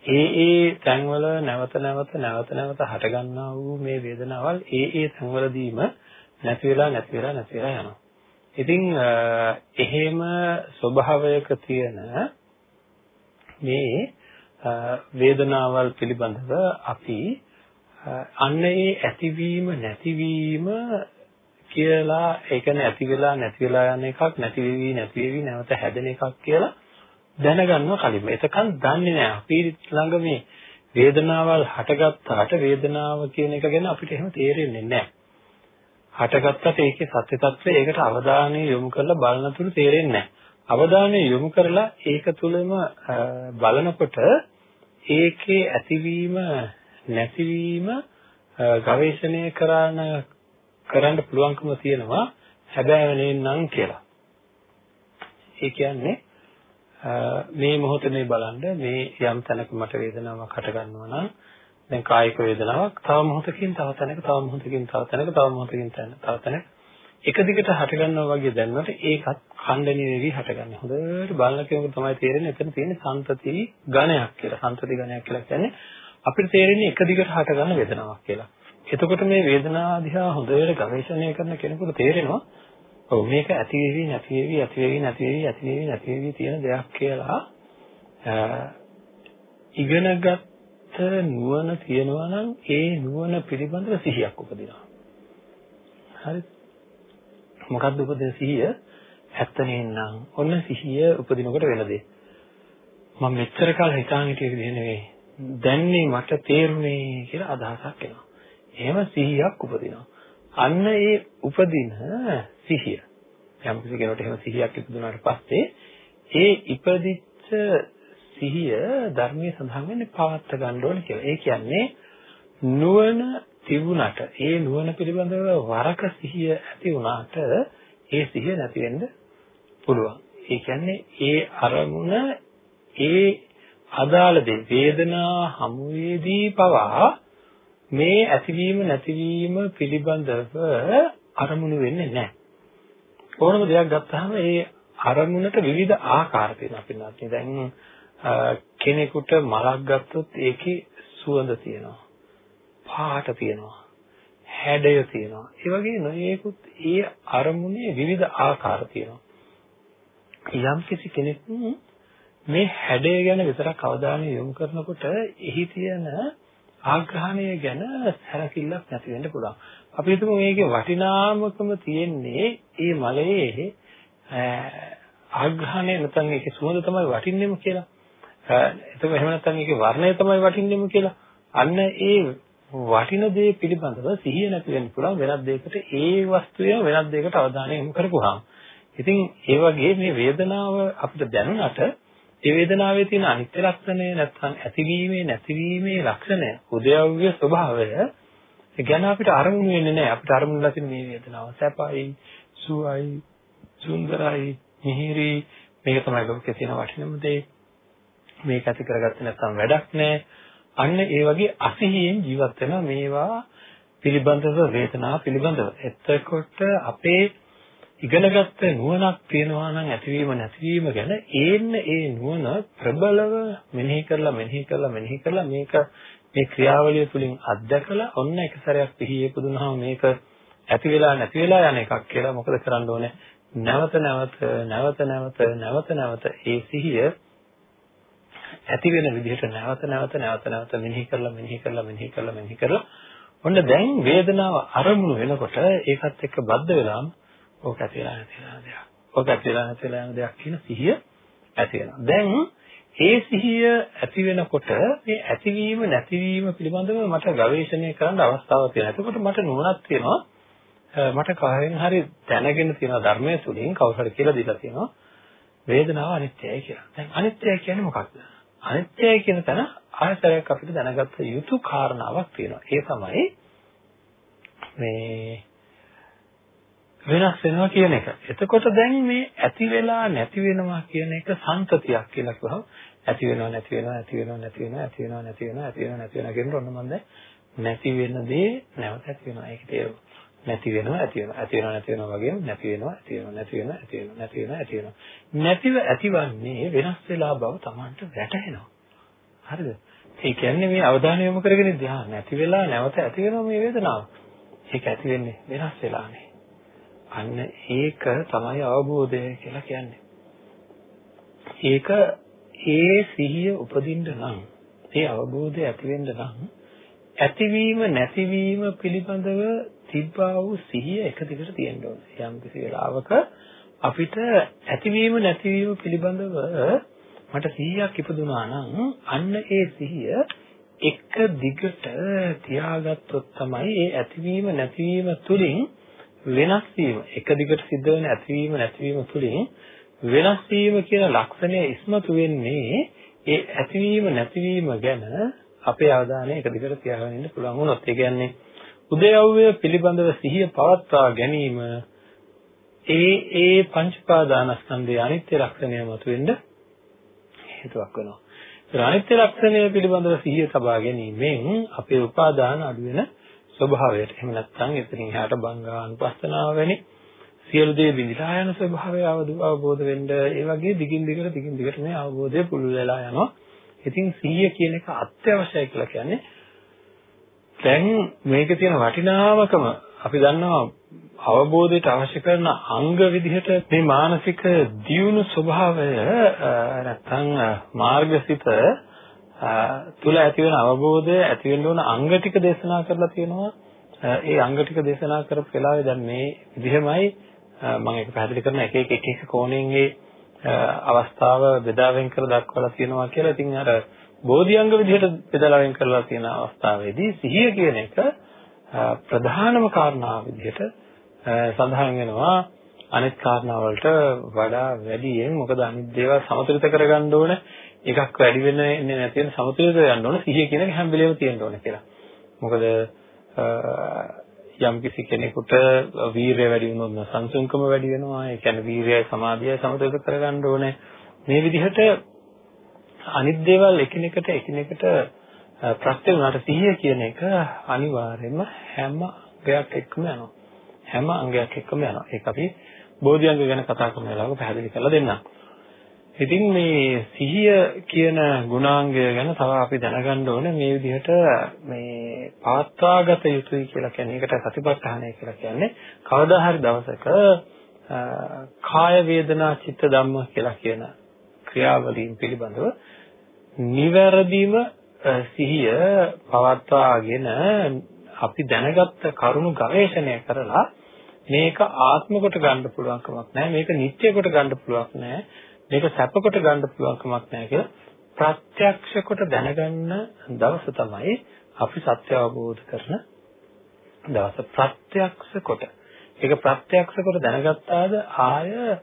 ඒ ඒ තැන්වල නැවත නැවත නැවත නැවත හටගන්නා වූ මේ වේදනාවල් ඒ ඒ තැන්වලදීම නැති වෙලා නැති වෙලා නැති වෙලා යනවා. ඉතින් එහෙම ස්වභාවයක තියෙන මේ වේදනාවල් පිළිබඳව අපි අන්න ඒ ඇතිවීම නැතිවීම කියලා ඒ කියන්නේ ඇති වෙලා නැති වෙලා යන එකක් නැති වෙවි නැති වෙවි නැවත හැදෙන එකක් කියලා දැනගන්නවා කලින්ම. එතකන් දන්නේ නැහැ. අපි ළඟ මේ වේදනාවල් හටගත්තාට වේදනාව කියන එක ගැන අපිට එහෙම තේරෙන්නේ නැහැ. හටගත්තට ඒකේ සත්‍ය తත්වය ඒකට අවධානය යොමු කරලා බලනතුරු තේරෙන්නේ නැහැ. අවධානය යොමු කරලා ඒක තුළම බලනකොට ඒකේ ඇතිවීම නැතිවීම ගවේෂණය කරන කරන්න පුළුවන්කම තියෙනවා හැබැයි නම් කියලා. ඒ කියන්නේ මේ මොහොතේ මේ බලන්න මේ යම් තැනක මට වේදනාවක් හට ගන්නවා නම් දැන් කායික වේදනාවක් තව මොහොතකින් තව තැනක තව මොහොතකින් තව තැනක තව මොහොතකින් තව තැනක එක දිගට හට ගන්නවා වගේ දැනනකොට ඒකත් ඛණ්ඩණීය වෙවි හටගන්නේ. හොඳට බලන කෙනෙකුට තමයි තේරෙන්නේ එතන තියෙන්නේ සම්තති ගණයක් කියලා. සම්තති ගණයක් කියලා කියන්නේ අපිට තේරෙන්නේ එක දිගට හට ගන්න වේදනාවක් කියලා. එතකොට මේ වේදනාව දිහා හොඳට ගවේෂණය කරන කෙනෙකුට තේරෙනවා ඔව් මේක ඇති වෙවි නැති වෙවි ඇති වෙවි නැති වෙවි ඇති වෙවි නැති වෙවි තියෙන දෙයක් කියලා ඉගෙනගත් නුවණ තියෙනවා නම් ඒ නුවණ පිළිබඳව සිහියක් උපදිනවා. හරි. මොකක්ද උපදින සිහිය? ඇත්ත නේනම් ඔන්න සිහිය උපදිනකොට වෙන දේ. මම මෙච්චර කාල හිතාන් හිටිය විදිහ නෙවෙයි. දැන්නේ මට තේරුනේ කියලා අදහසක් එනවා. එහෙම සිහියක් උපදිනවා. අන්න ඒ උපදින සිහිය. යම් කිසි කෙනෙකුට එහෙම සිහියක් ඉපදුනාට පස්සේ ඒ ඉපදිච්ච සිහිය ධර්මයේ සඳහන් වෙන්නේ පවත්ත ගන්න ඕනේ කියලා. ඒ කියන්නේ නුවණ තිබුණට ඒ නුවණ පිළිබඳව වරක සිහිය ඇති වුණාට ඒ සිහිය නැති වෙන්න පුළුවන්. ඒ කියන්නේ ඒ අරමුණ ඒ අදාළ දේ වේදනා හමුවේදී පවා මේ ඇතිවීම නැතිවීම පිළිබඳව අරමුණු වෙන්නේ නැහැ. ඕනම දෙයක් ගත්තාම ඒ අරමුණට විවිධ ආකාර තියෙනවා පින්නත්. දැන් කෙනෙකුට මලක් ගත්තොත් ඒකේ සුවඳ තියෙනවා. පාට තියෙනවා. හැඩය තියෙනවා. ඒ වගේ නොයේකුත් ඒ අරමුණේ විවිධ ආකාර තියෙනවා. යම් කිසි කෙනෙක් මේ හැඩය ගැන විතරක් අවධානය යොමු කරනකොට එහි තියෙන ආග්‍රහණය ගැන සැලකිල්ලක් නැති වෙන්න පුළුවන්. අපි හිතමු මේකේ වටිනාමකම තියෙන්නේ ඒ මලයේ ආග්‍රහණය නැත්නම් ඒකේ සුවඳ තමයි වටින්නේම කියලා. එතකොට එහෙම නැත්නම් ඒකේ වර්ණය තමයි වටින්නේම කියලා. අන්න ඒ වටින දේ පිළිබඳව සිහිය නැති වෙන්න පුළුවන් වෙනත් දෙයකට ඒ වස්තුවේ වෙනත් දෙයකට අවධානය යොමු කරපුවාම. ඉතින් ඒ වගේ මේ වේදනාව අපිට දැනුණට ඒ වේදනාවේ තියෙන අනිත්‍ය ලක්ෂණය නැත්නම් ඇතිවීමේ නැතිවීමේ ලක්ෂණය උදයව්‍ය ස්වභාවය ගැන අපිට අරමුණු වෙන්නේ නැහැ. අපිට අරමුණුලා තියෙන මේ වේදනාව සැපයි, සුවයි, සුන්දරයි, මිහිරි මේක තමයි ලෝකේ තියෙන වටිනම දේ. මේක ඇති කරගත්තේ නැත්නම් වැඩක් නැහැ. අන්න ඒ වගේ අසිහියෙන් ජීවත් වෙන මේවා පිළිබඳව වේදනාව පිළිබඳව. එතකොට අපේ ඉගෙනගත්ත නුවණක් තියෙනවා නම් ඇතිවීම නැතිවීම ගැන ඒන්න ඒ නුවණ ප්‍රබලව මෙනෙහි කරලා මෙනෙහි කරලා මෙනෙහි කරලා මේක මේ ක්‍රියාවලිය තුලින් අත්දැකලා ඔන්න එක සැරයක් පිහියේ පුදුනහම මේක ඇති වෙලා නැති වෙලා යන එකක් කියලා මොකද කරන්න ඕනේ? නැවත නැවත නැවත නැවත නැවත නැවත ඒ සිහිය ඇති වෙන විදිහට නැවත නැවත නැවත නැවත මෙනෙහි කරලා මෙනෙහි කරලා මෙනෙහි කරලා මෙනෙහි කරලා ඔන්න දැන් වේදනාව අරමුණු වෙනකොට ඒකත් එක්ක බද්ධ වෙලාම ඕක ඇති වෙලා නැති වෙලා දෙයක්. ඕක ඇති වෙලා නැති වෙලා යන දෙයක් කියන සිහිය ඇති වෙනවා. දැන් ඒ සිහිය ඇති වෙනකොට මේ ඇතිවීම නැතිවීම පිළිබඳව මට ගවේෂණය කරන්න අවස්ථාවක් තියෙනවා. එතකොට මට නුවණක් තියෙනවා. මට කායෙන් හරි දැනගෙන තියෙන ධර්මයේ තුලින් කවුරු හරි කියලා දීලා තියෙනවා. වේදනාව අනිත්‍යයි කියලා. දැන් අනිත්‍යයි කියන්නේ මොකක්ද? අනිත්‍යයි කියන තැන ආයතරයක් අපිට දැනගත්ත යුතු කාරණාවක් තියෙනවා. ඒ තමයි මේ වෙනස් වෙනවා කියන එක. එතකොට දැන් මේ ඇති වෙලා නැති වෙනවා කියන එක සංතතියක් කියලා කිව්වහම ඇති වෙනවා නැති වෙනවා ඇති වෙනවා නැති වෙනවා ඇති වෙනවා නැති වෙනවා ඇති වෙනවා නැති වෙනවා කියනකොට ඔන්න මම දැන් නැති වෙන දේ නැවත ඇති වෙනවා. ඒක තේරුම. නැති වෙනවා ඇති වෙනවා ඇති වෙනවා නැති වෙනවා වගේම නැති වෙනවා ඇති වෙනවා නැති වෙනවා ඇති වෙනවා නැති වෙනවා ඇති වෙනවා. නැතිව ඇතිවන්නේ වෙනස් වෙලා බව Tamanට වැටහෙනවා. හරිද? ඒ කියන්නේ මේ අවධානය යොමු කරගෙන ඉඳලා නැති වෙලා නැවත ඇති වෙනවා මේ වේදනාව. ඒක ඇති වෙන්නේ වෙනස් වෙලානේ. අන්න ඒක තමයි අවබෝධය කියලා කියන්නේ. ඒක ඒ සිහිය උපදින්න නම් ඒ අවබෝධය ඇති වෙන්න නම් ඇතිවීම නැතිවීම පිළිබඳව තිබ්බා වූ සිහිය එක දිගට තියෙන්න ඕනේ. යම් කිසි වෙලාවක අපිට ඇතිවීම නැතිවීම පිළිබඳව මට සිහියක් ඉපදුනා නම් අන්න ඒ සිහිය එක දිගට තියාගත්තොත් තමයි ඒ ඇතිවීම නැතිවීම තුලින් වෙනස් වීම එක දිගට සිද්ධ වෙන ඇතිවීම නැතිවීම තුළින් වෙනස් වීම කියන ලක්ෂණය ඉස්මතු වෙන්නේ ඒ ඇතිවීම නැතිවීම ගැන අපේ අවධානය එක දිගට තියාගෙන ඉන්න පුළුවන් වුණොත් ඒ කියන්නේ උදයව්‍ය පිළිබඳව සිහිය පවත්වා ගැනීම ඒ ඒ පංච පාදානස්කන්ධයේ අනිත්‍ය ලක්ෂණය මතුවෙන්න හේතුවක් වෙනවා. ඒ අනිත්‍ය ලක්ෂණය පිළිබඳව සිහිය තබා ගැනීමෙන් අපේ උපාදාන අඩු වෙන ස්වභාවයට. එහෙම නැත්නම් එතනින් එහාට බංගානුපස්සනාව වැනි සියලු දේ බිඳලා යන ස්වභාවය අවබෝධ වෙන්න ඒ වගේ දිගින් දිගට දිගින් දිගට මේ අවබෝධය පුළුල් වෙලා යනවා. ඉතින් සිහිය කියන එක අත්‍යවශ්‍යයි කියලා කියන්නේ දැන් මේකේ තියෙන වටිනාමකම අපි දන්නවා අවබෝධයට අවශ්‍ය කරන අංග විදිහට මේ මානසික දියුණු ස්වභාවය නැත්නම් මාර්ගසිත තුල ඇති වෙන අවබෝධය ඇති වෙන්න ඕන අංග ටික දේශනා කරලා තියෙනවා. ඒ අංග ටික දේශනා කරපු වෙලාවේ දැන් මේ විදිහමයි මම ඒක පැහැදිලි කරන එක එක එක එක කෝණයෙන් ඒ අවස්ථාව බෙදා වෙන් කර දක්වලා තියෙනවා කියලා. ඉතින් අර බෝධිඅංග විදිහට බෙදලා වෙන් කරලා තියෙන අවස්ථාවේදී සිහිය කියන එක ප්‍රධානම කාරණාව විදිහට සඳහන් වෙනවා. අනිත් කාරණා වලට වඩා වැඩියෙන් මොකද අනිත් දේවල් සමතුලිත කරගන්න ඕනේ එකක් වැඩි වෙන ඉන්නේ නැති වෙන සමතුලිතව යන්න ඕන සිහිය කියන එක හැම වෙලේම තියෙන්න ඕන කියලා. මොකද යම් කිසි කෙනෙකුට වීරය වැඩි වුණොත් සංසුන්කම වැඩි වෙනවා. ඒ කියන්නේ වීරයයි සමාධියයි සමතුලිත කරගන්න ඕනේ. මේ විදිහට අනිත් දේවල් එකිනෙකට එකිනෙකට ප්‍රත්‍ය වුණාට සිහිය කියන එක අනිවාර්යයෙන්ම හැම අංගයක් එක්කම යනවා. හැම අංගයක් එක්කම යනවා. ඒක අපි බෝධිඅංග ගැන කතා කරන වෙලාවක පැහැදිලි කරලා දෙන්නම්. ඉතින් මේ සිහිය කියන ගුණාංගය ගැන තව අපි දැනගන්න ඕනේ. මේ විදිහට මේ පාත්වාගත යුතුයි කියලා කියන්නේ ඒකට සතිපට්ඨානය කියලා කියන්නේ. කවදා හරි දවසක කාය වේදනා චිත්ත ධම්ම කියලා කියන ක්‍රියාවලීන් පිළිබඳව නිවැරදිව සිහිය පවත්වාගෙන අපි දැනගත්ත කරුණු ගවේෂණය කරලා මේක ආත්ම කොට ගන්න පුළුවන් කමක් නැහැ. මේක නිත්‍ය කොට ගන්න පුළුවන් නැහැ. මේක සැපකොට ගන්න පුළුවන් කමක් නැහැ කියලා ප්‍රත්‍යක්ෂ කොට දැනගන්න දවස තමයි අපි සත්‍ය අවබෝධ කරන දවස ප්‍රත්‍යක්ෂ කොට. ඒක ප්‍රත්‍යක්ෂ කොට දැනගත්තාද ආය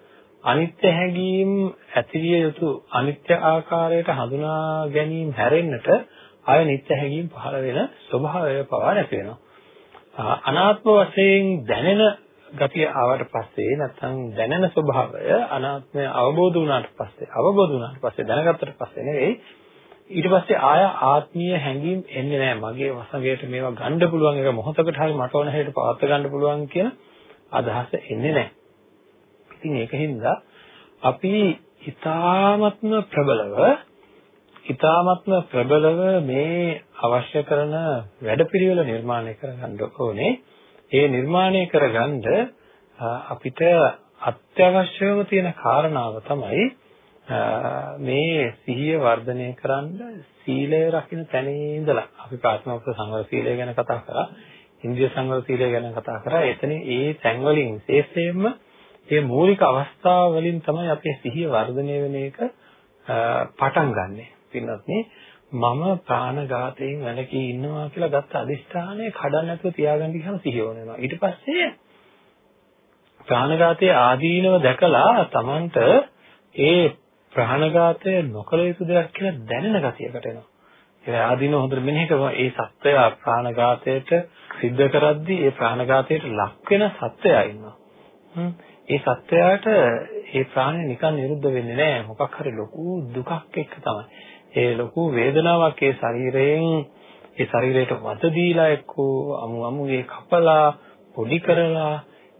අනිත්‍ය හැඟීම් ඇතිවිය යුතු අනිත්‍ය ආකාරයට හඳුනා ගැනීම හැරෙන්නට ආය නිත්‍ය හැඟීම් පහළ වෙන ස්වභාවය පවා නැති වෙනවා. අනාත්ම වශයෙන් දැනෙන ගතිය ආවට පස්සේ නැත්නම් දැනෙන ස්වභාවය අනාත්මය අවබෝධ වුණාට පස්සේ අවබෝධ වුණාට පස්සේ දැනගත්තට පස්සේ නෙවෙයි ඊට පස්සේ ආය ආත්මීය හැඟීම් එන්නේ නැහැ මගේ වසඟයට මේවා ගන්න පුළුවන් එක මොහොතකට හරි මට ඕන හැටියට පවත් ගන්න පුළුවන් කියන අදහස එන්නේ නැහැ. ඉතින් ඒකින්ද අපි ඊ타ත්ම ප්‍රබලව ඊ타ත්ම ප්‍රබලව මේ අවශ්‍ය කරන වැඩපිළිවෙල නිර්මාණය කරගන්න ඕනේ. ඒ නිර්මාණය කරගන්න අපිට අත්‍යවශ්‍යම තියෙන කාරණාව තමයි මේ සිහිය වර්ධනය කරන්න සීලය රකින්න තැනේ ඉඳලා. අපි ප්‍රාථමික සංවර සීලය ගැන කතා කරා. ඉන්ද්‍රිය සංවර සීලය ගැන කතා කරා. එතන ඒ තැන් වලින් විශේෂයෙන්ම මේ මූලික අවස්ථා වලින් තමයි අපේ සිහිය වර්ධනය වෙන එක පටන් ගන්නෙ. පින්නත් මම ප්‍රාණඝාතයෙන් වැළකී ඉන්නවා කියලා ගත්ත අදිෂ්ඨානය කඩන්න නැතුව තියාගන්න කියන සිහිය වෙනවා. ඊට පස්සේ ප්‍රාණඝාතයේ ආදීනව දැකලා Tamanට ඒ ප්‍රාණඝාතය නොකළ යුතු දෙයක් කියලා දැනෙන ගතියකට එනවා. ඒ ආදීනව හොඳට මෙනෙහි කරනවා. ඒ සත්‍යය ප්‍රාණඝාතයට සිද්ධ කරද්දී ඒ ප්‍රාණඝාතයට ලක් වෙන සත්‍යය ඉන්නවා. ඒ සත්‍යයට ඒ ප්‍රාණය නිකන් නිරුද්ධ වෙන්නේ නැහැ. මොකක් හරි ලොකු දුකක් එක්ක තමයි. ඒ ලොකු වේදනාවක් ඒ ශරීරයෙන් ඒ ශරීරයට වද දීලා එක්කෝ අමු අමුගේ කපලා පොඩි කරලා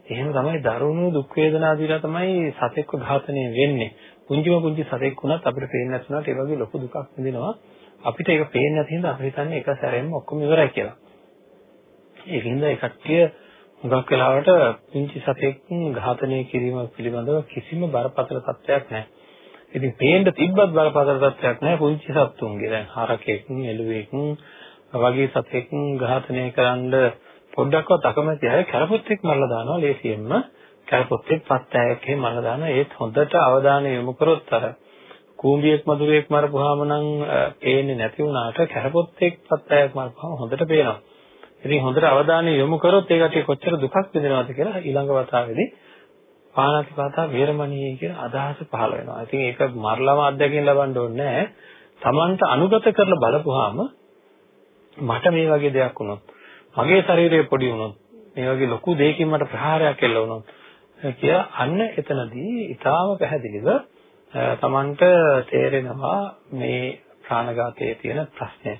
එහෙම තමයි දරුණු දුක් වේදනා දීලා තමයි සතෙක්ව ඝාතනය වෙන්නේ. පුංචිම පුංචි සතෙක් වුණත් අපිට පේන්නේ නැතුණාට ඒ වගේ ලොකු දුකක් විඳිනවා. අපිට ඒක පේන්නේ නැති හින්දා අපි හිතන්නේ එක සැරෙම ඔක්කොම ඉවරයි කියලා. ඒකින්ද ඒ කට්ටිය හුඟක් වෙලාවට පුංචි සතෙක් ඝාතනය කිරීම පිළිබඳව කිසිම බරපතල තත්ත්වයක් නැහැ. ඉතින් පේන්න තිබ්බත් බලපතර තත්ත්වයක් නැහැ පුංචි සත්තුන්ගේ. දැන් හරකෙක්, එළුවෙක් වගේ සතෙක් ඝාතනය කරන්න පොඩ්ඩක්වත් අකමැති අය කරපොත්තෙක් මරලා දානවා ලේසියෙන්ම. කරපොත්තෙක් පත්තෑයක් එහෙම මරලා දානවා. ඒත් හොඳට අවධානය යොමු කරොත් අර කූඹියෙක් මදුරෙක් මරපුවාම නම් පේන්නේ නැති වුණාට කරපොත්තෙක් පත්තෑයක් මරපුවාම හොඳට පේනවා. ඉතින් හොඳට අවධානය යොමු කරොත් ඒකට කොච්චර දුකක් විඳිනවද කියලා ඊළඟ වතාවේදී පාණාතිපාතා වේරමණී කියන අදහස පහළ වෙනවා. ඉතින් ඒක මරලම අත්දැකීම් ලබන්න ඕනේ නැහැ. Tamanට අනුගත කරලා බලපුවාම මට මේ වගේ දෙයක් වුණොත් මගේ ශරීරය පොඩි වුණොත් මේ වගේ ලොකු දෙයකින් මට ප්‍රහාරයක් එල්ල වුණොත් කියලා අන්න එතනදී ඊටාම පැහැදිලිව Tamanට තේරෙනවා මේ ප්‍රාණඝාතයේ තියෙන ප්‍රශ්නය.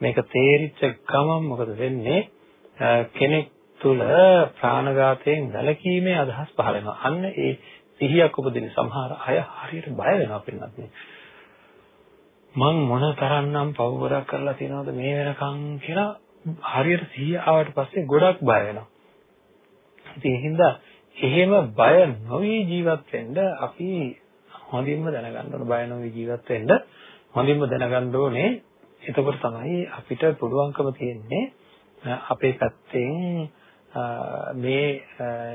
මේක තේරිච්ච ගමන් මොකද වෙන්නේ? කෙනෙක් තුළ ප්‍රාණඝාතයෙන් වැළකීමේ අදහස් පහළ වෙනවා. අන්න ඒ සිහියක් උපදින සමහර අය හරියට බය වෙනවා පින්නත් මං මොන තරම්නම් පවුරක් කරලා තියනවද මේ වෙනකන් කියලා හරියට සිහිය ආවට පස්සේ ගොඩක් බය වෙනවා. ඉතින් ඒ හින්දා එහෙම බය නොවි ජීවත් වෙන්න අපි හොඳින්ම දැනගන්න ඕන බය නොවි ජීවත් වෙන්න හොඳින්ම දැනගන්න ඕනේ එතකොට තමයි අපිට පුළුවන්කම තියෙන්නේ අපේ පැත්තෙන් මේ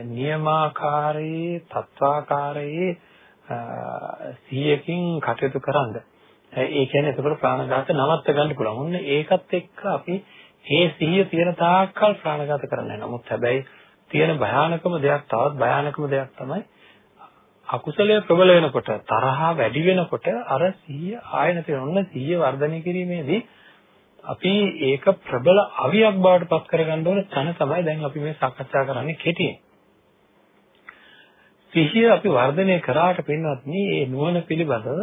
නියමාකාරයේ තත්වාකාරයේ සිහියකින් කටයුතු කරන්න. ඒ කියන්නේ එතකොට ප්‍රාණඝාත නවත්ත ගන්න පුළුවන්. ඔන්න ඒකත් එක්ක අපි මේ සිහිය තියෙන තාක්කල් ප්‍රාණඝාත කරන්නේ නැහැ. නමුත් හැබැයි තියෙන භයානකම දෙයක් තවත් භයානකම දෙයක් තමයි අකුසලයේ ප්‍රබල වෙනකොට තරහා වැඩි වෙනකොට අර සිහිය ආය නැති වෙන. ඔන්න සිහිය වර්ධනය කිරීමේදී අපි ඒක ප්‍රබල අවියක් බවට පත් කරගන්න ඕන තැන තමයි දැන් අපි මේ සාකච්ඡා කරන්නේ කෙටියෙන්. සිහිය අපි වර්ධනය කරාට පින්වත් මේ නුවණ පිළිබඳව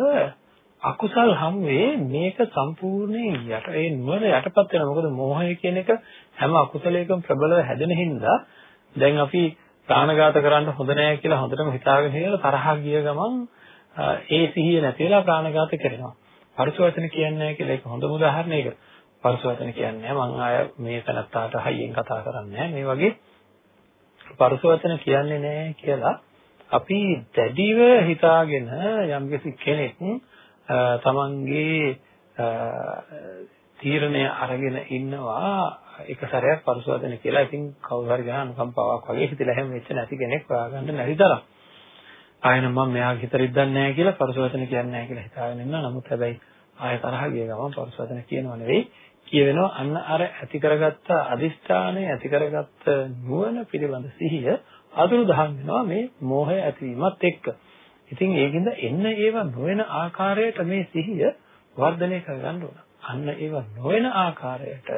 අකුසල් හැමවේ මේක සම්පූර්ණයෙන් යට ඒ නුවණ යටපත් වෙනවා. මොකද මෝහය කියන එක හැම අකුසලයකම ප්‍රබලව හැදෙන හින්දා දැන් අපි ප්‍රාණඝාත කරන්න හොඳ නෑ කියලා හොඳටම හිතාගෙන ඉඳලා තරහා ගිය ගමන් ඒ සිහිය නැති වෙලා ප්‍රාණඝාත කරනවා. පරිසු වචන කියන්නේ නැහැ කියලා ඒක හොඳම උදාහරණයක. පරස වචන කියන්නේ මම ආය මේ තනත්තාට හයියෙන් කතා කරන්නේ මේ වගේ පරස වචන කියන්නේ නැහැ කියලා අපි දැඩිව හිතාගෙන යම්කිසි කෙනෙක් තමන්ගේ තීරණය අරගෙන ඉන්නවා එක සැරයක් පරස වචන කියලා. ඉතින් කවුරු හරි ගන්න අනුකම්පාවක් වගේ හිතලා හැම වෙච්ච නැති කෙනෙක් හොයාගන්න නැති තරම්. ආයෙත් මම මෙයාගේ හිත රිද්දන්නේ නැහැ කියලා පරස වචන කියන්නේ නැහැ කියලා හිතාගෙන ඉන්නවා. නමුත් හැබැයි ආයෙ තරහ ගිය ගමන් පරස වචන කියනව නෙවෙයි. කියවෙනවා අන්න අර ඇති කරගත්ත අදිෂ්ඨානය ඇති කරගත්ත නුවණ පිළිබඳ සිහිය අතුරු දහන් වෙනවා මේ මෝහය ඇතිවීමත් එක්ක. ඉතින් ඒකින්ද එන්න ඒව නොවන ආකාරයට මේ සිහිය වර්ධනය කරගන්න ඕන. අන්න ඒව නොවන ආකාරයට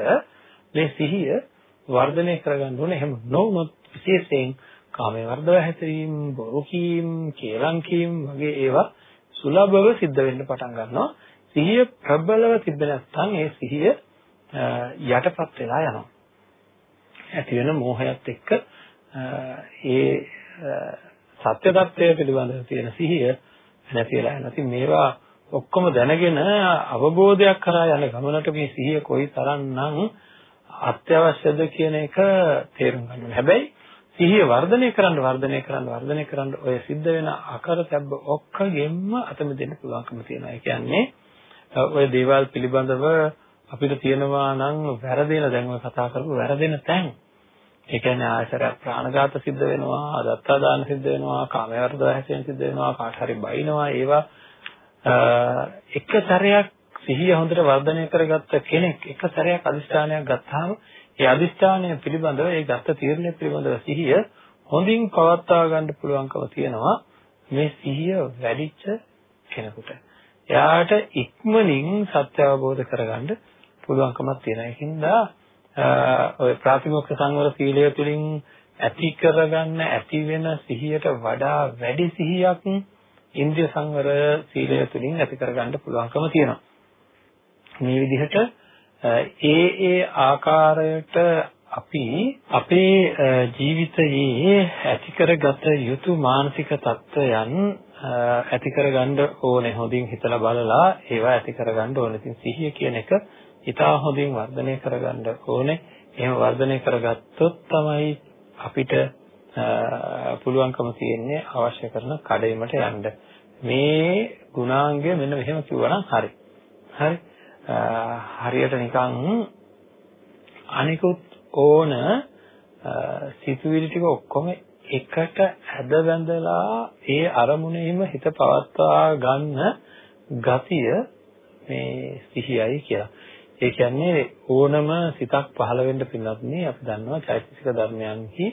මේ සිහිය වර්ධනය කරගන්න ඕනේ. එහෙම නොවුනොත් විශේෂයෙන් කාමයේ වර්ධව හැසිරීම, බොරු කීම්, කේලම් කීම් වගේ ඒවා සුලභව සිද්ධ වෙන්න පටන් ගන්නවා. සිහිය ප්‍රබලව තිබ්බ නැත්නම් ඒ සිහිය යටපත් වෙලා යනවා. ඇති වෙන මෝහයත් එක්ක ඒ සත්‍ය తත්වය පිළිබඳව තියෙන සිහිය නැති වෙලා යනවා. ඉතින් මේවා ඔක්කොම දැනගෙන අවබෝධයක් කරා යන ගමනට මේ සිහිය කොයි තරම්නම් අත්‍යවශ්‍යද කියන එක තේරුම් ගන්න ඕනේ. හැබැයි සිහිය වර්ධනය කරන්න වර්ධනය කරන්න වර්ධනය කරන්න ඔය සිද්ධ වෙන අකරතැබ්බ ඔක්කොගෙම අත මෙදෙන්න පුළුවන්කම තියෙනවා. ඒ කියන්නේ ඔය දේවල් පිළිබඳව අපිට තියෙනවා නම් වැරදෙන දැන් ඔය කතා කරපු වැරදෙන තැන්. ඒ කියන්නේ ආයතරයක් ප්‍රාණඝාත සිද්ධ වෙනවා, දත්තා දාන සිද්ධ වෙනවා, කාමවර්ධව හැසිරෙන සිද්ධ වෙනවා, කාට හරි බයිනවා, ඒවා එක සැරයක් සිහිය හොඳට වර්ධනය කරගත්ත කෙනෙක් එක සැරයක් අදිස්ථානයක් ගත්තාම ඒ අදිස්ථානය පිළිබඳව ඒ ගත්ත තීරණය පිළිබඳව සිහිය හොඳින් පවත්වා ගන්න පුළුවන්කම තියෙනවා මේ සිහිය වැඩිච්ච කෙනෙකුට. එයාට ඉක්මනින් සත්‍ය අවබෝධ කරගන්න පුළුවන්කමක් තියෙනවා. ඒකින්ද ඔය ප්‍රාතිමොක්ඛ සංවර සීලය තුළින් ඇති කරගන්න ඇති වෙන සිහියට වඩා වැඩි සිහියක් ඉන්ද්‍රිය සංවර සීලය තුළින් ඇති කරගන්න පුළුවන්කම තියෙනවා. මේ විදිහට ඒ ඒ ආකාරයට අපි අපේ ජීවිතයේ ඇති කරගත යුතු මානසික தত্ত্বයන් ඇති කරගන්න ඕනේ හොඳින් හිතලා බලලා ඒවා ඇති කරගන්න ඕනේ. ඉතින් සිහිය කියන එක ඉතා හොඳින් වර්ධනය කරගන්න ඕනේ. එහෙම වර්ධනය කරගත්තොත් තමයි අපිට පුළුවන්කම තියෙන්නේ අවශ්‍ය කරන කඩේමට යන්න. මේ ගුණාංගය මෙන්න මෙහෙම කිව්වනම් හරි. හරි. හරියට නිකන් අනිකුත් ඕන සිතුවිලි ටික ඔක්කොම එකට ඇද බැඳලා ඒ අරමුණෙහිම හිත පවත්වා ගන්න ගතිය මේ සිහියයි කියලා. ඒ කියන්නේ ඕනම සිතක් පහළ වෙන්න පින්නත් නේ අපි දන්නවා චෛතසික ධර්මයන්හි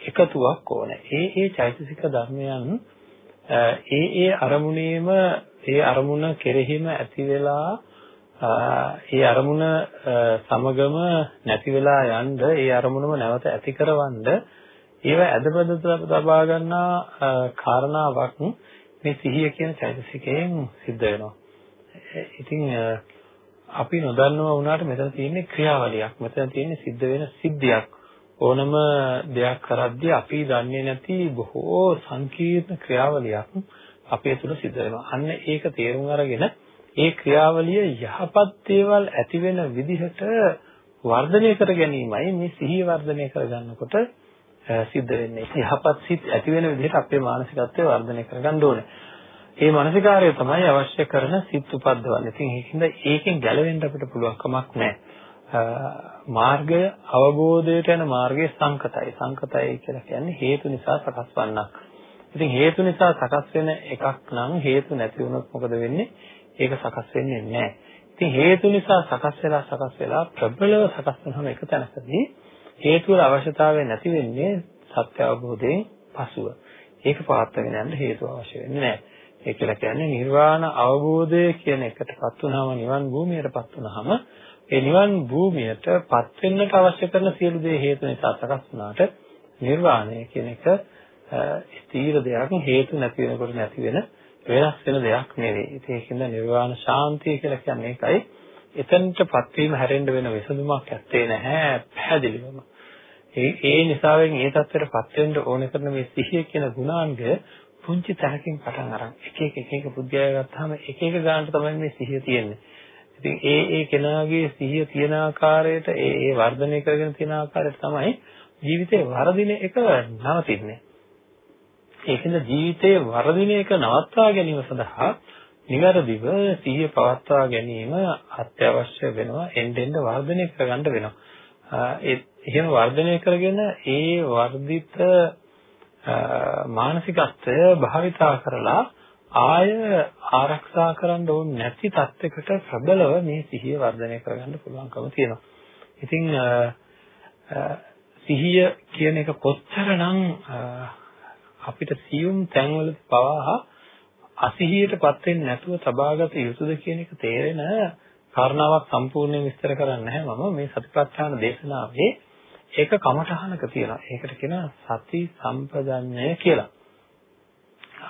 එකතුවක් ඕන. ඒ ඒ චෛතසික ධර්මයන් ඒ ඒ අරමුණේම ඒ අරමුණ කෙරෙහිම ඇති වෙලා ඒ අරමුණ සමගම නැති වෙලා යන්න ඒ අරමුණම නැවත ඇති කරවන්න ඒව ඇදබද තබා ගන්නා කාරණාවක් මේ සිහිය කියන චෛතසිකයෙන් සිද්ධ වෙනවා. ඉතින් අපි නොදන්නව වුණාට මෙතන තියෙන්නේ ක්‍රියාවලියක්. මෙතන තියෙන්නේ සිද්ධ වෙන සිද්ධියක්. ඕනම දෙයක් කරද්දී අපි දන්නේ නැති බොහෝ සංකීර්ණ ක්‍රියාවලියක් අපේ තුල සිද්ධ වෙනවා. අන්න ඒක තේරුම් අරගෙන ඒ ක්‍රියාවලිය යහපත් දේවල් ඇති වෙන විදිහට වර්ධනය කර ගැනීමයි මේ සිහිය වර්ධනය කරගන්නකොට සිද්ධ වෙන්නේ. යහපත් සිත් ඇති වෙන විදිහට අපේ මානසිකත්වය වර්ධනය කරගන්න ඕනේ. මේ මානසිකාරය තමයි අවශ්‍ය කරන සිත් උපද්දවන්නේ. ඉතින් ඒකින්ද ඒකෙන් ගැලවෙන්න අපිට පුළුවන් කමක් නැහැ. මාර්ගය අවබෝධයට යන මාර්ගය සංකතයි. සංකතයි කියලා කියන්නේ හේතු නිසා සකස් වන්නක්. ඉතින් හේතු නිසා සකස් වෙන එකක් නම් හේතු නැති වුණොත් මොකද වෙන්නේ? ඒක සකස් වෙන්නේ නැහැ. ඉතින් හේතු නිසා සකස් වෙලා සකස් වෙලා ප්‍රබලව සකස් වෙනම එක තැනකදී හේතු වල අවශ්‍යතාවය නැති වෙන්නේ සත්‍ය අවබෝධයෙන් පසුව. ඒක පවත්වාගෙන යන්න හේතු අවශ්‍ය වෙන්නේ නැහැ. ඒ කියලා කියන්නේ නිර්වාණ අවබෝධය කියන එකටපත් වුනහම නිවන් භූමියටපත් වුනහම ඒ නිවන් භූමියටපත් වෙන්නට අවශ්‍ය කරන සියලු දේ හේතු නිසා සකස් වුණාට නිර්වාණය කියන එක ස්ථීර දෙයක් හේතු නැති වෙනකොට නැති වෙන වෙනස් වෙන දෙයක් නෙවෙයි. ඒකින්ද නිර්වාණ ශාන්තිය කියලා කියන්නේ ඒකයි. එතනටපත් වීම හැරෙන්න වෙන විසඳුමක් ඇත්තේ නැහැ පැහැදිලිවම. ඒ ඒ නිසාවෙන් ඒ தත්ත්වයටපත් වෙන්න ඕන කරන මේ සිහිය කියන ගුණාංගය පුංචි තැනකින් පටන් අරන් එක එක එක එක පුද්ගලයා ගත්තාම එක එක ගානට තමයි මේ සිහිය තියෙන්නේ. ඉතින් ඒ ඒ කෙනාගේ සිහිය තියෙන ආකාරයට ඒ ඒ වර්ධනය කරගෙන තියෙන ආකාරයට තමයි ජීවිතේ වර්ධින එක නවතින්නේ. ඒකෙන්ද ජීවිතයේ වර්ධින එක නවත්වා ගැනීම සඳහා නිවැරදිව සිහිය පවත්වා ගැනීම අත්‍යවශ්‍ය වෙනවා එන්නෙන් වර්ධනය කරගන්න වෙනවා. ඒ එහෙම වර්ධනය කරගෙන ඒ වර්ධිත මානසිකත්වය භාවිතා කරලා ආය ආරක්ෂා කරන්න ඕනේ නැති තත්යකට ප්‍රබලව මේ සිහිය වර්ධනය කරගන්න පුළුවන්කම තියෙනවා. ඉතින් සිහිය කියන එක කොච්චරනම් අපිට සියුම් තැන්වල පවා අසිහියටපත් වෙන්නේ නැතුව තබාගත යුතුද කියන එක තේරෙන කාරණාවක් සම්පූර්ණයෙන් විස්තර කරන්නේ නැහැ මම මේ සතිපට්ඨාන දේශනාවේ ඒක කමඨහනක තියෙනවා. ඒකට කියනවා සති සම්පජඤ්ඤය කියලා.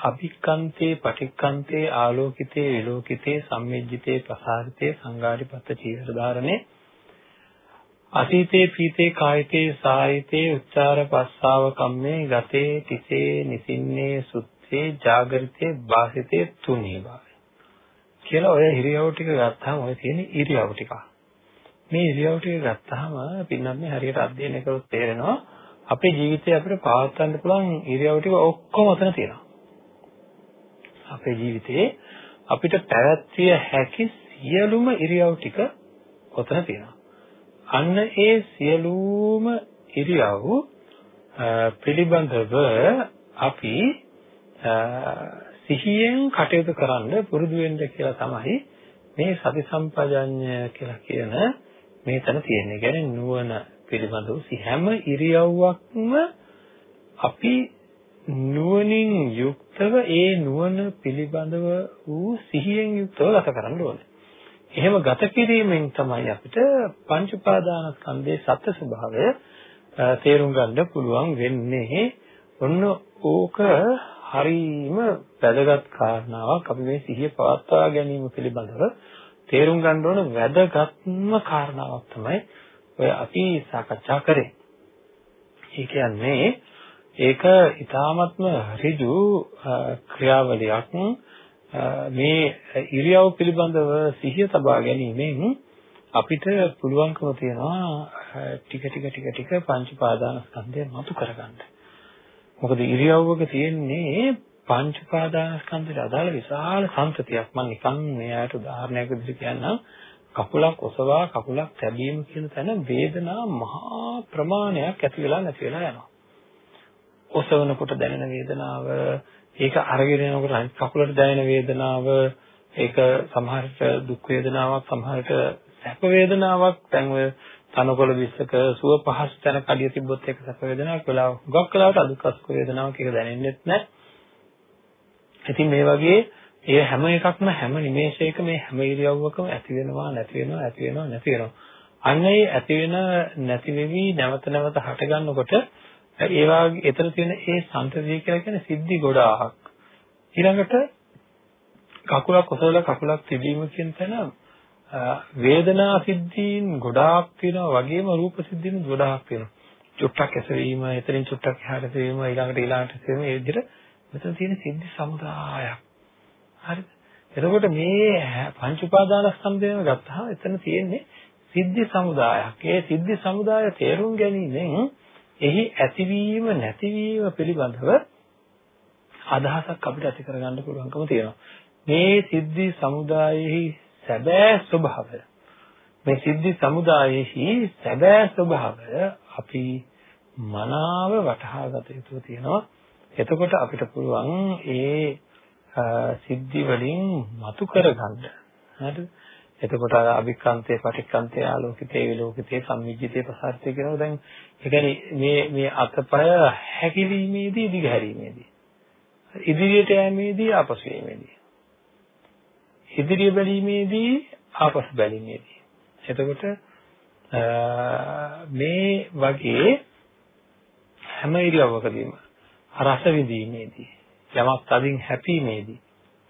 අභික්කන්තේ පටික්කන්තේ ආලෝකිතේ විලෝකිතේ සම්මිජ්ජිතේ ප්‍රසාරිතේ සංගාඩිපත්ත චීවර ධාරණේ අතීතේ පීතේ කායිතේ සායිතේ උච්චාර පස්සාව කම්මේ ගතේ තිසේ නිසින්නේ සුත්තේ ජාගරිතේ වාසිතේ තුනී භාවය කියලා ඔය ඉරියව් ටික ගත්තාම ඔය තියෙන ඉරියව් ටික මේ ඉරියව් ටික ගත්තාම පින්නත් මේ හරියට අධ්‍යයනය කරොත් තේරෙනවා අපේ ජීවිතේ අපිට පවත්වන්න පුළුවන් ඉරියව් ටික ඔක්කොම ඔතන තියෙනවා. අපේ ජීවිතේ අපිට පැවැත්විය හැකි සියලුම ඉරියව් ටික ඔතන තියෙනවා. අන්න ඒ සියලුම ඉරියව් පිළිබඳව අපි සිහියෙන් කටයුතු කරන්න පුරුදු වෙන්න කියලා තමයි මේ සති සම්පජඤ්ඤය කියලා කියන මේ තැන තියෙන්නේ. කියන්නේ නුවණ පිළිබඳව හැම ඉරියව්වක්ම අපි නුවණින් යුක්තව ඒ නුවණ පිළිබඳව වූ සිහියෙන් යුක්තව ගත කරන්න ඕනේ. එහෙම ගත කිරීමෙන් තමයි අපිට පංච උපාදානස්කන්ධයේ සත්‍ය ස්වභාවය තේරුම් ගන්න පුළුවන් වෙන්නේ. ඔන්න ඕක හරීම වැදගත් කාරණාවක් අපි මේ සිහිය පවත්වා ගැනීම පිළිබඳව තේරුම් ගන්න ඕන වැදගත්ම කාරණාවක් තමයි ඔය අපි සාකච්ඡා කරේ. ඒ කියන්නේ ඒක ඊ타මත්ම ඍජු ක්‍රියාවලියක් මේ ඉරියව් පිළිබඳව සිහිය තබා ගැනීමෙන් අපිට පුළුවන්කම තියෙනවා ටික ටික ටික ටික පංච පාදානස්කන්ධය මතු කරගන්න. මොකද ඉරියව්වක තියෙන්නේ පංච පාදානස්කන්ධයට අදාළ විශාල සංතතියක්. මම නිකන් මෙයාට උදාහරණයක් විදිහට කියන්නම්. කකුලක් ඔසවා කකුලක් තැබීම කියන තැන වේදනා මහා ප්‍රමාණයක් ඇති වෙලා නැති වෙලා යනවා. ඔසවනකොට දැනෙන වේදනාව, ඒක අරගෙන යනකොට අනිත් කකුලට දැනෙන වේදනාව, ඒක සමහරට දුක් වේදනාවක්, සමහරට සැප වේදනාවක්. දැන් ඔය තනකොළ විස්සක සුව පහසු තැන කඩිය තිබ්බොත් ඒක සැප වේදනාවක් වෙලා හුඟක් වෙලාවට අදුක්කස්ක වේදනාවක් ඒක දැනෙන්නේ නැහැ. ඉතින් මේ වගේ ඒ හැම එකක්ම හැම නිමේෂයක මේ හැම ඉරියව්වකම ඇති වෙනවා නැති වෙනවා ඇති වෙනවා නැති වෙනවා. අන්න ඒ ඇති වෙන නැති වෙවි නැවත නැවත හට ගන්නකොට ඒ වාගේ එතන තියෙන ඒ සංතතිය කියලා කියන්නේ සිද්ධි ගොඩාක්. ඊළඟට කකුලක් ඔසවලා කකුලක් තිබීම කියන තැන වේදනා සිද්ධීන් ගොඩාක් තියෙනවා වගේම රූප සිද්ධීන් ගොඩාක් තියෙනවා. චුට්ටක් ඇසවීම, එතනින් චුට්ටක් එහාට ඇසවීම, ඊළඟට ඊළඟට ඇසවීම මේ විදිහට මෙතන තියෙන සිද්ධි සමුදායක්. හරිද? එතකොට මේ පංච උපාදානස්කන්ධයම ගත්තාම එතන තියෙන්නේ සිද්ධි සමුදායක්. ඒ සිද්ධි සමුදාය තේරුම් ගැනීමෙන් එහි ඇතිවීම නැතිවීම පිළිබඳව අදහසක් අපිට ඇති කරගන්න පුළුවන්කම තියෙනවා. මේ සිද්ධි සමුදායෙහි සැබෑ ස්වභාවය මේ සිද්ධි සමුදායෙහි සැබෑ ස්වභාවය අපි මනාව වටහා ගත යුතු තියෙනවා. එතකොට අපිට පුළුවන් ඒ සිද්ධි වලින් මතු කරගන්න. හරිද? එතකොට අර අභික්ඛන්තේ පටික්ඛන්තේ ආලෝකිතේ විලෝකිතේ සම්මිජ්ජිතේ ප්‍රසාරිතේ කියනවා දැන් ඒ කියන්නේ මේ මේ අතපය හැකිලීමේදී දිගහැරීමේදී ඉදිරියට යෑමේදී ආපසු යෑමේදී ඉදිරිය බැලීමේදී ආපසු බැලීමේදී එතකොට මේ වගේ හැම ඉරියව්වකදීම රස විඳීමේදී යමක් තදින් හැපීමේදී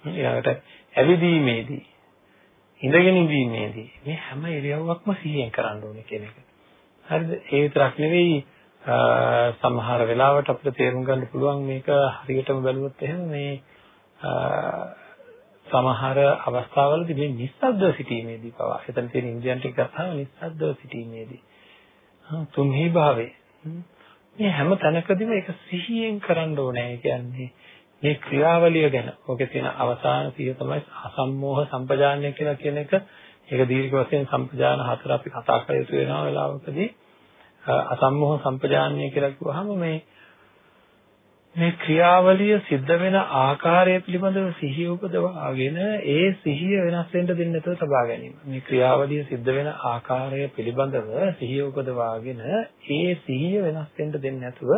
ඊළඟට ඇවිදීමේදී ඉඳගෙන ඉඳීමේදී මේ හැම ඉරියව්වක්ම සිහියෙන් කරන්න ඕනේ කියන එක. හරිද? ඒ විතරක් නෙවෙයි සමහර වෙලාවට අපිට තේරුම් ගන්න පුළුවන් මේක හරියටම බැලුවොත් එහෙම මේ සමහර අවස්ථාවලදී මේ නිස්සද්ද සිටීමේදී පවා එතන තියෙන ඉන්ද්‍රියන් ටික ගත්තාම නිස්සද්ද සිටීමේදී තුන්හි භාවයේ මේ හැම තැනකදීම ඒක සිහියෙන් කරන්න ඕනේ කියන්නේ මේ ක්‍රියාවලිය ගැන ඔකේ තියෙන අවසාන සිය තමයි අසම්මෝහ සම්පජාන්‍ය කියලා කියන එක. ඒක දීර්ඝ වශයෙන් සම්පජාන හතර අපි කතා කර යුතු වෙනවා වෙලාවකදී. අසම්මෝහ සම්පජාන්‍ය කියලා කිව්වහම මේ මේ ක්‍රියාවලිය සිද්ධ වෙන ආකාරය පිළිබඳව සිහිය උපදවාගෙන ඒ සිහිය වෙනස් වෙන්න දෙන්නේ නැතුව තබා ගැනීම. මේ ක්‍රියාවලිය සිද්ධ වෙන ආකාරය පිළිබඳව සිහිය උපදවාගෙන ඒ සිහිය වෙනස් වෙන්න දෙන්නේ නැතුව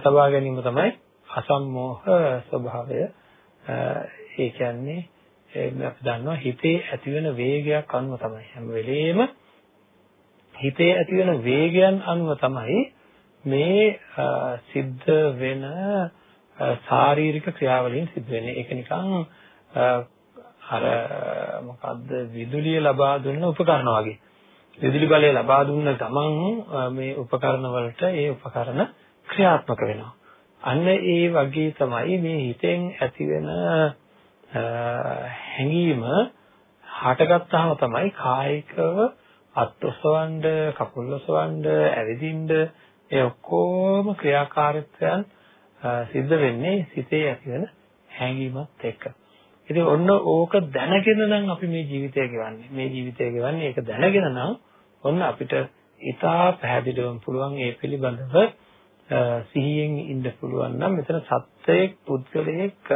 තබා ගැනීම තමයි අසම්මෝහ ස්වභාවය ඒ කියන්නේ අපි දන්නවා හිතේ ඇතිවෙන වේගයක් අනුව තමයි හැම වෙලෙම හිතේ ඇතිවෙන වේගයන් අනුව තමයි මේ සිද්ධ වෙන ශාරීරික ක්‍රියාවලින් සිද්ධ වෙන්නේ. ඒක නිකන් අර මොකද්ද විදුලිය ලබා දුන්න උපකරණ වගේ. විදුලි බලය ලබා දුන්න ගමන් මේ උපකරණ වලට ඒ උපකරණ ක්‍රියාත්මක වෙනවා. අන්න ඒ වගේ තමයි මේ හිතෙන් ඇතිවෙන හැඟීම හටගත්තාම තමයි කායිකව අත්ොසවන්න, කකුල් ඔසවන්න, ඇවිදින්න ඒ ඔක්කොම ක්‍රියාකාරීත්වයන් සිද්ධ වෙන්නේ සිතේ ඇතිවෙන හැඟීමත් එක්ක. ඉතින් ඔන්න ඕක දැනගෙන නම් අපි මේ ජීවිතය ගෙවන්නේ. මේ ජීවිතය ගෙවන්නේ ඒක දැනගෙන නම් ඔන්න අපිට ඉතා පැහැදිලිවම පුළුවන් ඒ පිළිබඳව සිහියෙන් ඉන්න පුළුවන් නම් මෙතන සත්‍යයක් පුද්ගලයෙක්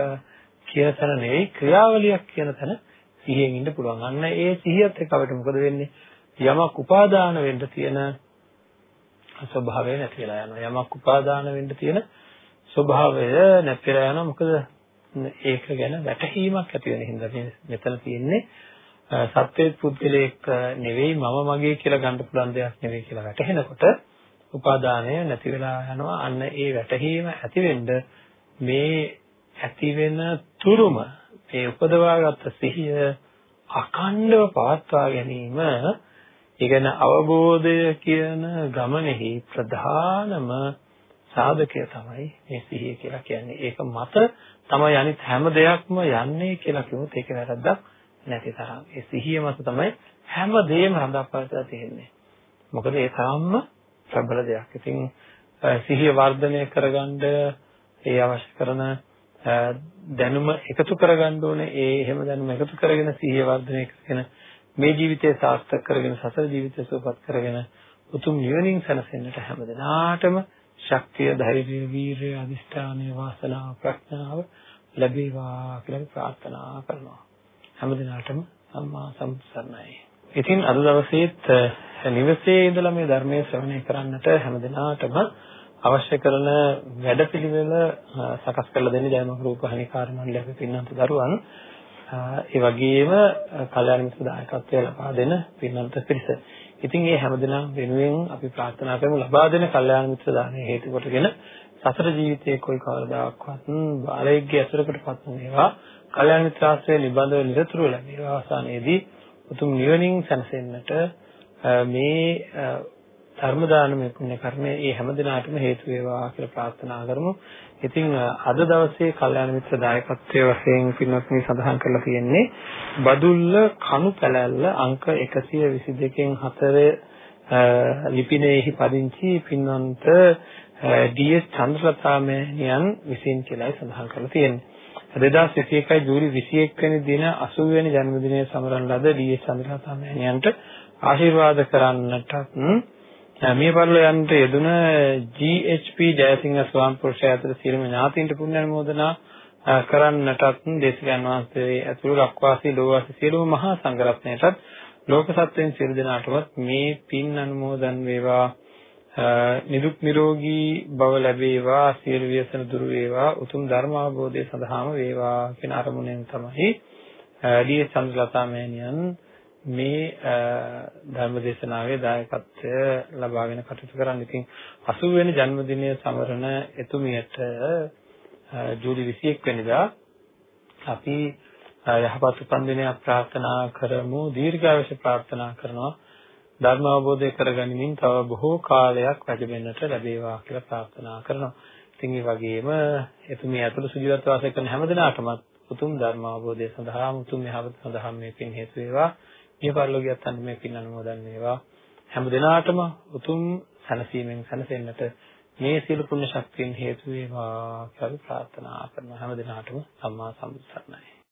කියන තැන නෙවෙයි ක්‍රියාවලියක් කියන තැන සිහියෙන් ඉන්න පුළුවන්. අන්න ඒ සිහියත් එක්ක අපිට මොකද වෙන්නේ? යමක් උපාදාන වෙන්න තියෙන ස්වභාවය නැති වෙලා යනවා. යමක් උපාදාන වෙන්න තියෙන ස්වභාවය නැති වෙලා යනවා. මොකද ඒක ගැන වැටහීමක් ඇති වෙන හින්දා මෙතන තියෙන්නේ සත්‍යයේ පුද්ගලයෙක් නෙවෙයි මම මගේ කියලා ගන්න පුළුවන් දෙයක් නෙවෙයි කියලා වැටහෙනකොට උපාදානය නැති වෙලා යනවා අන්න ඒ වැටහීම ඇති මේ ඇති වෙන තුරුම මේ උපදවාගත්ත සිහිය අකණ්ඩව පවත්වා ගැනීම ඉගෙන අවබෝධය කියන ගමනේහි ප්‍රධානම සාධකය තමයි මේ සිහිය කියලා කියන්නේ. ඒක මත තමයි අනිත් හැම දෙයක්ම යන්නේ කියලා කිව්වොත් ඒක වැරද්දක් නැති තරම්. ඒ සිහිය මත තමයි හැම දෙයක්ම රඳාපවත්ලා තියෙන්නේ. මොකද ඒ තරම්ම ප්‍රබල දෙයක්. ඉතින් සිහිය වර්ධනය කරගන්න ඒ අවශ්‍ය කරන දැනුම එකතු කරගන්න ඕනේ. ඒ එහෙම දැනුම එකතු කරගෙන සිහිය වර්ධනය කරගෙන මේ ජීවිතය සාර්ථක කරගෙන සසර ජීවිතය සුවපත් කරගෙන උතුම් නිවනින් සැනසෙන්නට හැමදෙනාටම ශක්තිය, ධෛර්යය, වීරිය, අදිෂ්ඨානය, වාසනාව, ප්‍රඥාව ලැබේවා කියලා ප්‍රාර්ථනා කරනවා. හැමදිනාටම සම්මා සම්සරණයි. ඉතින් අද දවසේත් නිවසේ ඉඳලා මේ ධර්මයේ ශ්‍රවණය කරන්නට හැමදිනාටම අවශ්‍ය කරන වැඩපිළිවෙල සකස් කරලා දෙන්නේ ජයමහ රූපහානිකාර මණ්ඩලයේ පින්නන්ත දරුවන්. ඒ වගේම කල්යාණ මිත්‍ර දායකත්වය ලබා දෙන පින්නන්ත පිරිස. ඉතින් මේ හැමදෙනා වෙනුවෙන් අපි ප්‍රාර්ථනා කරමු ලබා දෙන කල්යාණ මිත්‍ර දාණය හේතු කොටගෙන සතර ජීවිතයේ કોઈ කවදාකවත් බාලයෙක්ගේ අසුරකටපත් නොවේවා කල්‍යාණ මිත්‍ර ආශ්‍රය නිබඳව නිරතුරුව ලැබේවා අවසානයේදී උතුම් නිවනින් සැනසෙන්නට මේ ධර්ම දානමය පුණ්‍ය කර්මය ඒ හැම දිනාටම හේතු වේවා කියලා ප්‍රාර්ථනා කරමු. ඉතින් අද දවසේ කල්‍යාණ මිත්‍ර දායකත්වයේ වශයෙන් පින්වත්නි සඳහන් කරලා තියෙන්නේ බදුල්ල කණු පැලැල්ල අංක 122කින් 4 ලිපිනයේහි පදිංචි පින්වන්ත ඩී.එස්. චන්ද්‍රලතා මෑණියන් විසින් කියලායි සඳහන් කරලා තියෙන්නේ. 2021 ජූලි 21 වෙනි දින 80 වෙනි ජන්මදිනය සමරන ලද ඩී.එස්. චන්ද්‍රලතා මෑණියන්ට ආශිර්වාද කරන්නටත් මේ පරිලෝයන්ට යෙදුන GHP ජයසිංහ ස්වාමීපුරුෂයා ඇතුළු සියලුම ඥාතීන්ට පුණ්‍ය අනුමෝදනා කරන්නටත් දේශකයන් වහන්සේ ඇතුළු ලක්වාසී ලෝවාසී සියලුම මහා සංඝරත්නයටත් ලෝක සත්වයන් සියලු දෙනාටවත් මේ පින් අනුමෝදන් වේවා. නිදුක් නිරෝගී බව ලැබේවා සියලු ව්‍යසන දුරු වේවා උතුම් ධර්ම අවබෝධය සඳහාම වේවා කියන අරමුණෙන් තමයි ඩී චන්ද්‍රලතා මෑණියන් මේ ධර්ම දේශනාවේ දායකත්වය ලබාගෙන කටයුතු කරන්න. ඉතින් 80 වෙනි ජන්මදිනය සමරන එතුමියට ජූලි 21 වෙනිදා අපි යහපත් උපන්දිනයක් ප්‍රාර්ථනා කරමු දීර්ඝායුෂ ප්‍රාර්ථනා කරනවා ධර්ම අවබෝධය කරගනිමින් තව බොහෝ කාලයක් වැඩෙන්නට ලැබේවා කියලා ප්‍රාර්ථනා කරනවා. ඉතින් ඒ වගේම එතුමිය ඇතුළු සුජීවත්ව වාසය කරන හැමදෙනාටම උතුම් ධර්ම අවබෝධය සඳහා උතුම් යහපත සඳහා මේ පින් හේතු වේවා. මේ පරිලෝකියත් අන්න මේ පින් අනුමෝදන් වේවා. හැමදෙනාටම උතුම් සැනසීමෙන් සැනසෙන්නට මේ සියලු පුණ්‍ය ශක්තියන් හේතු වේවා කියලා ප්‍රාර්ථනා කරන හැමදෙනාටම සම්මා සම්බුත් සරණයි.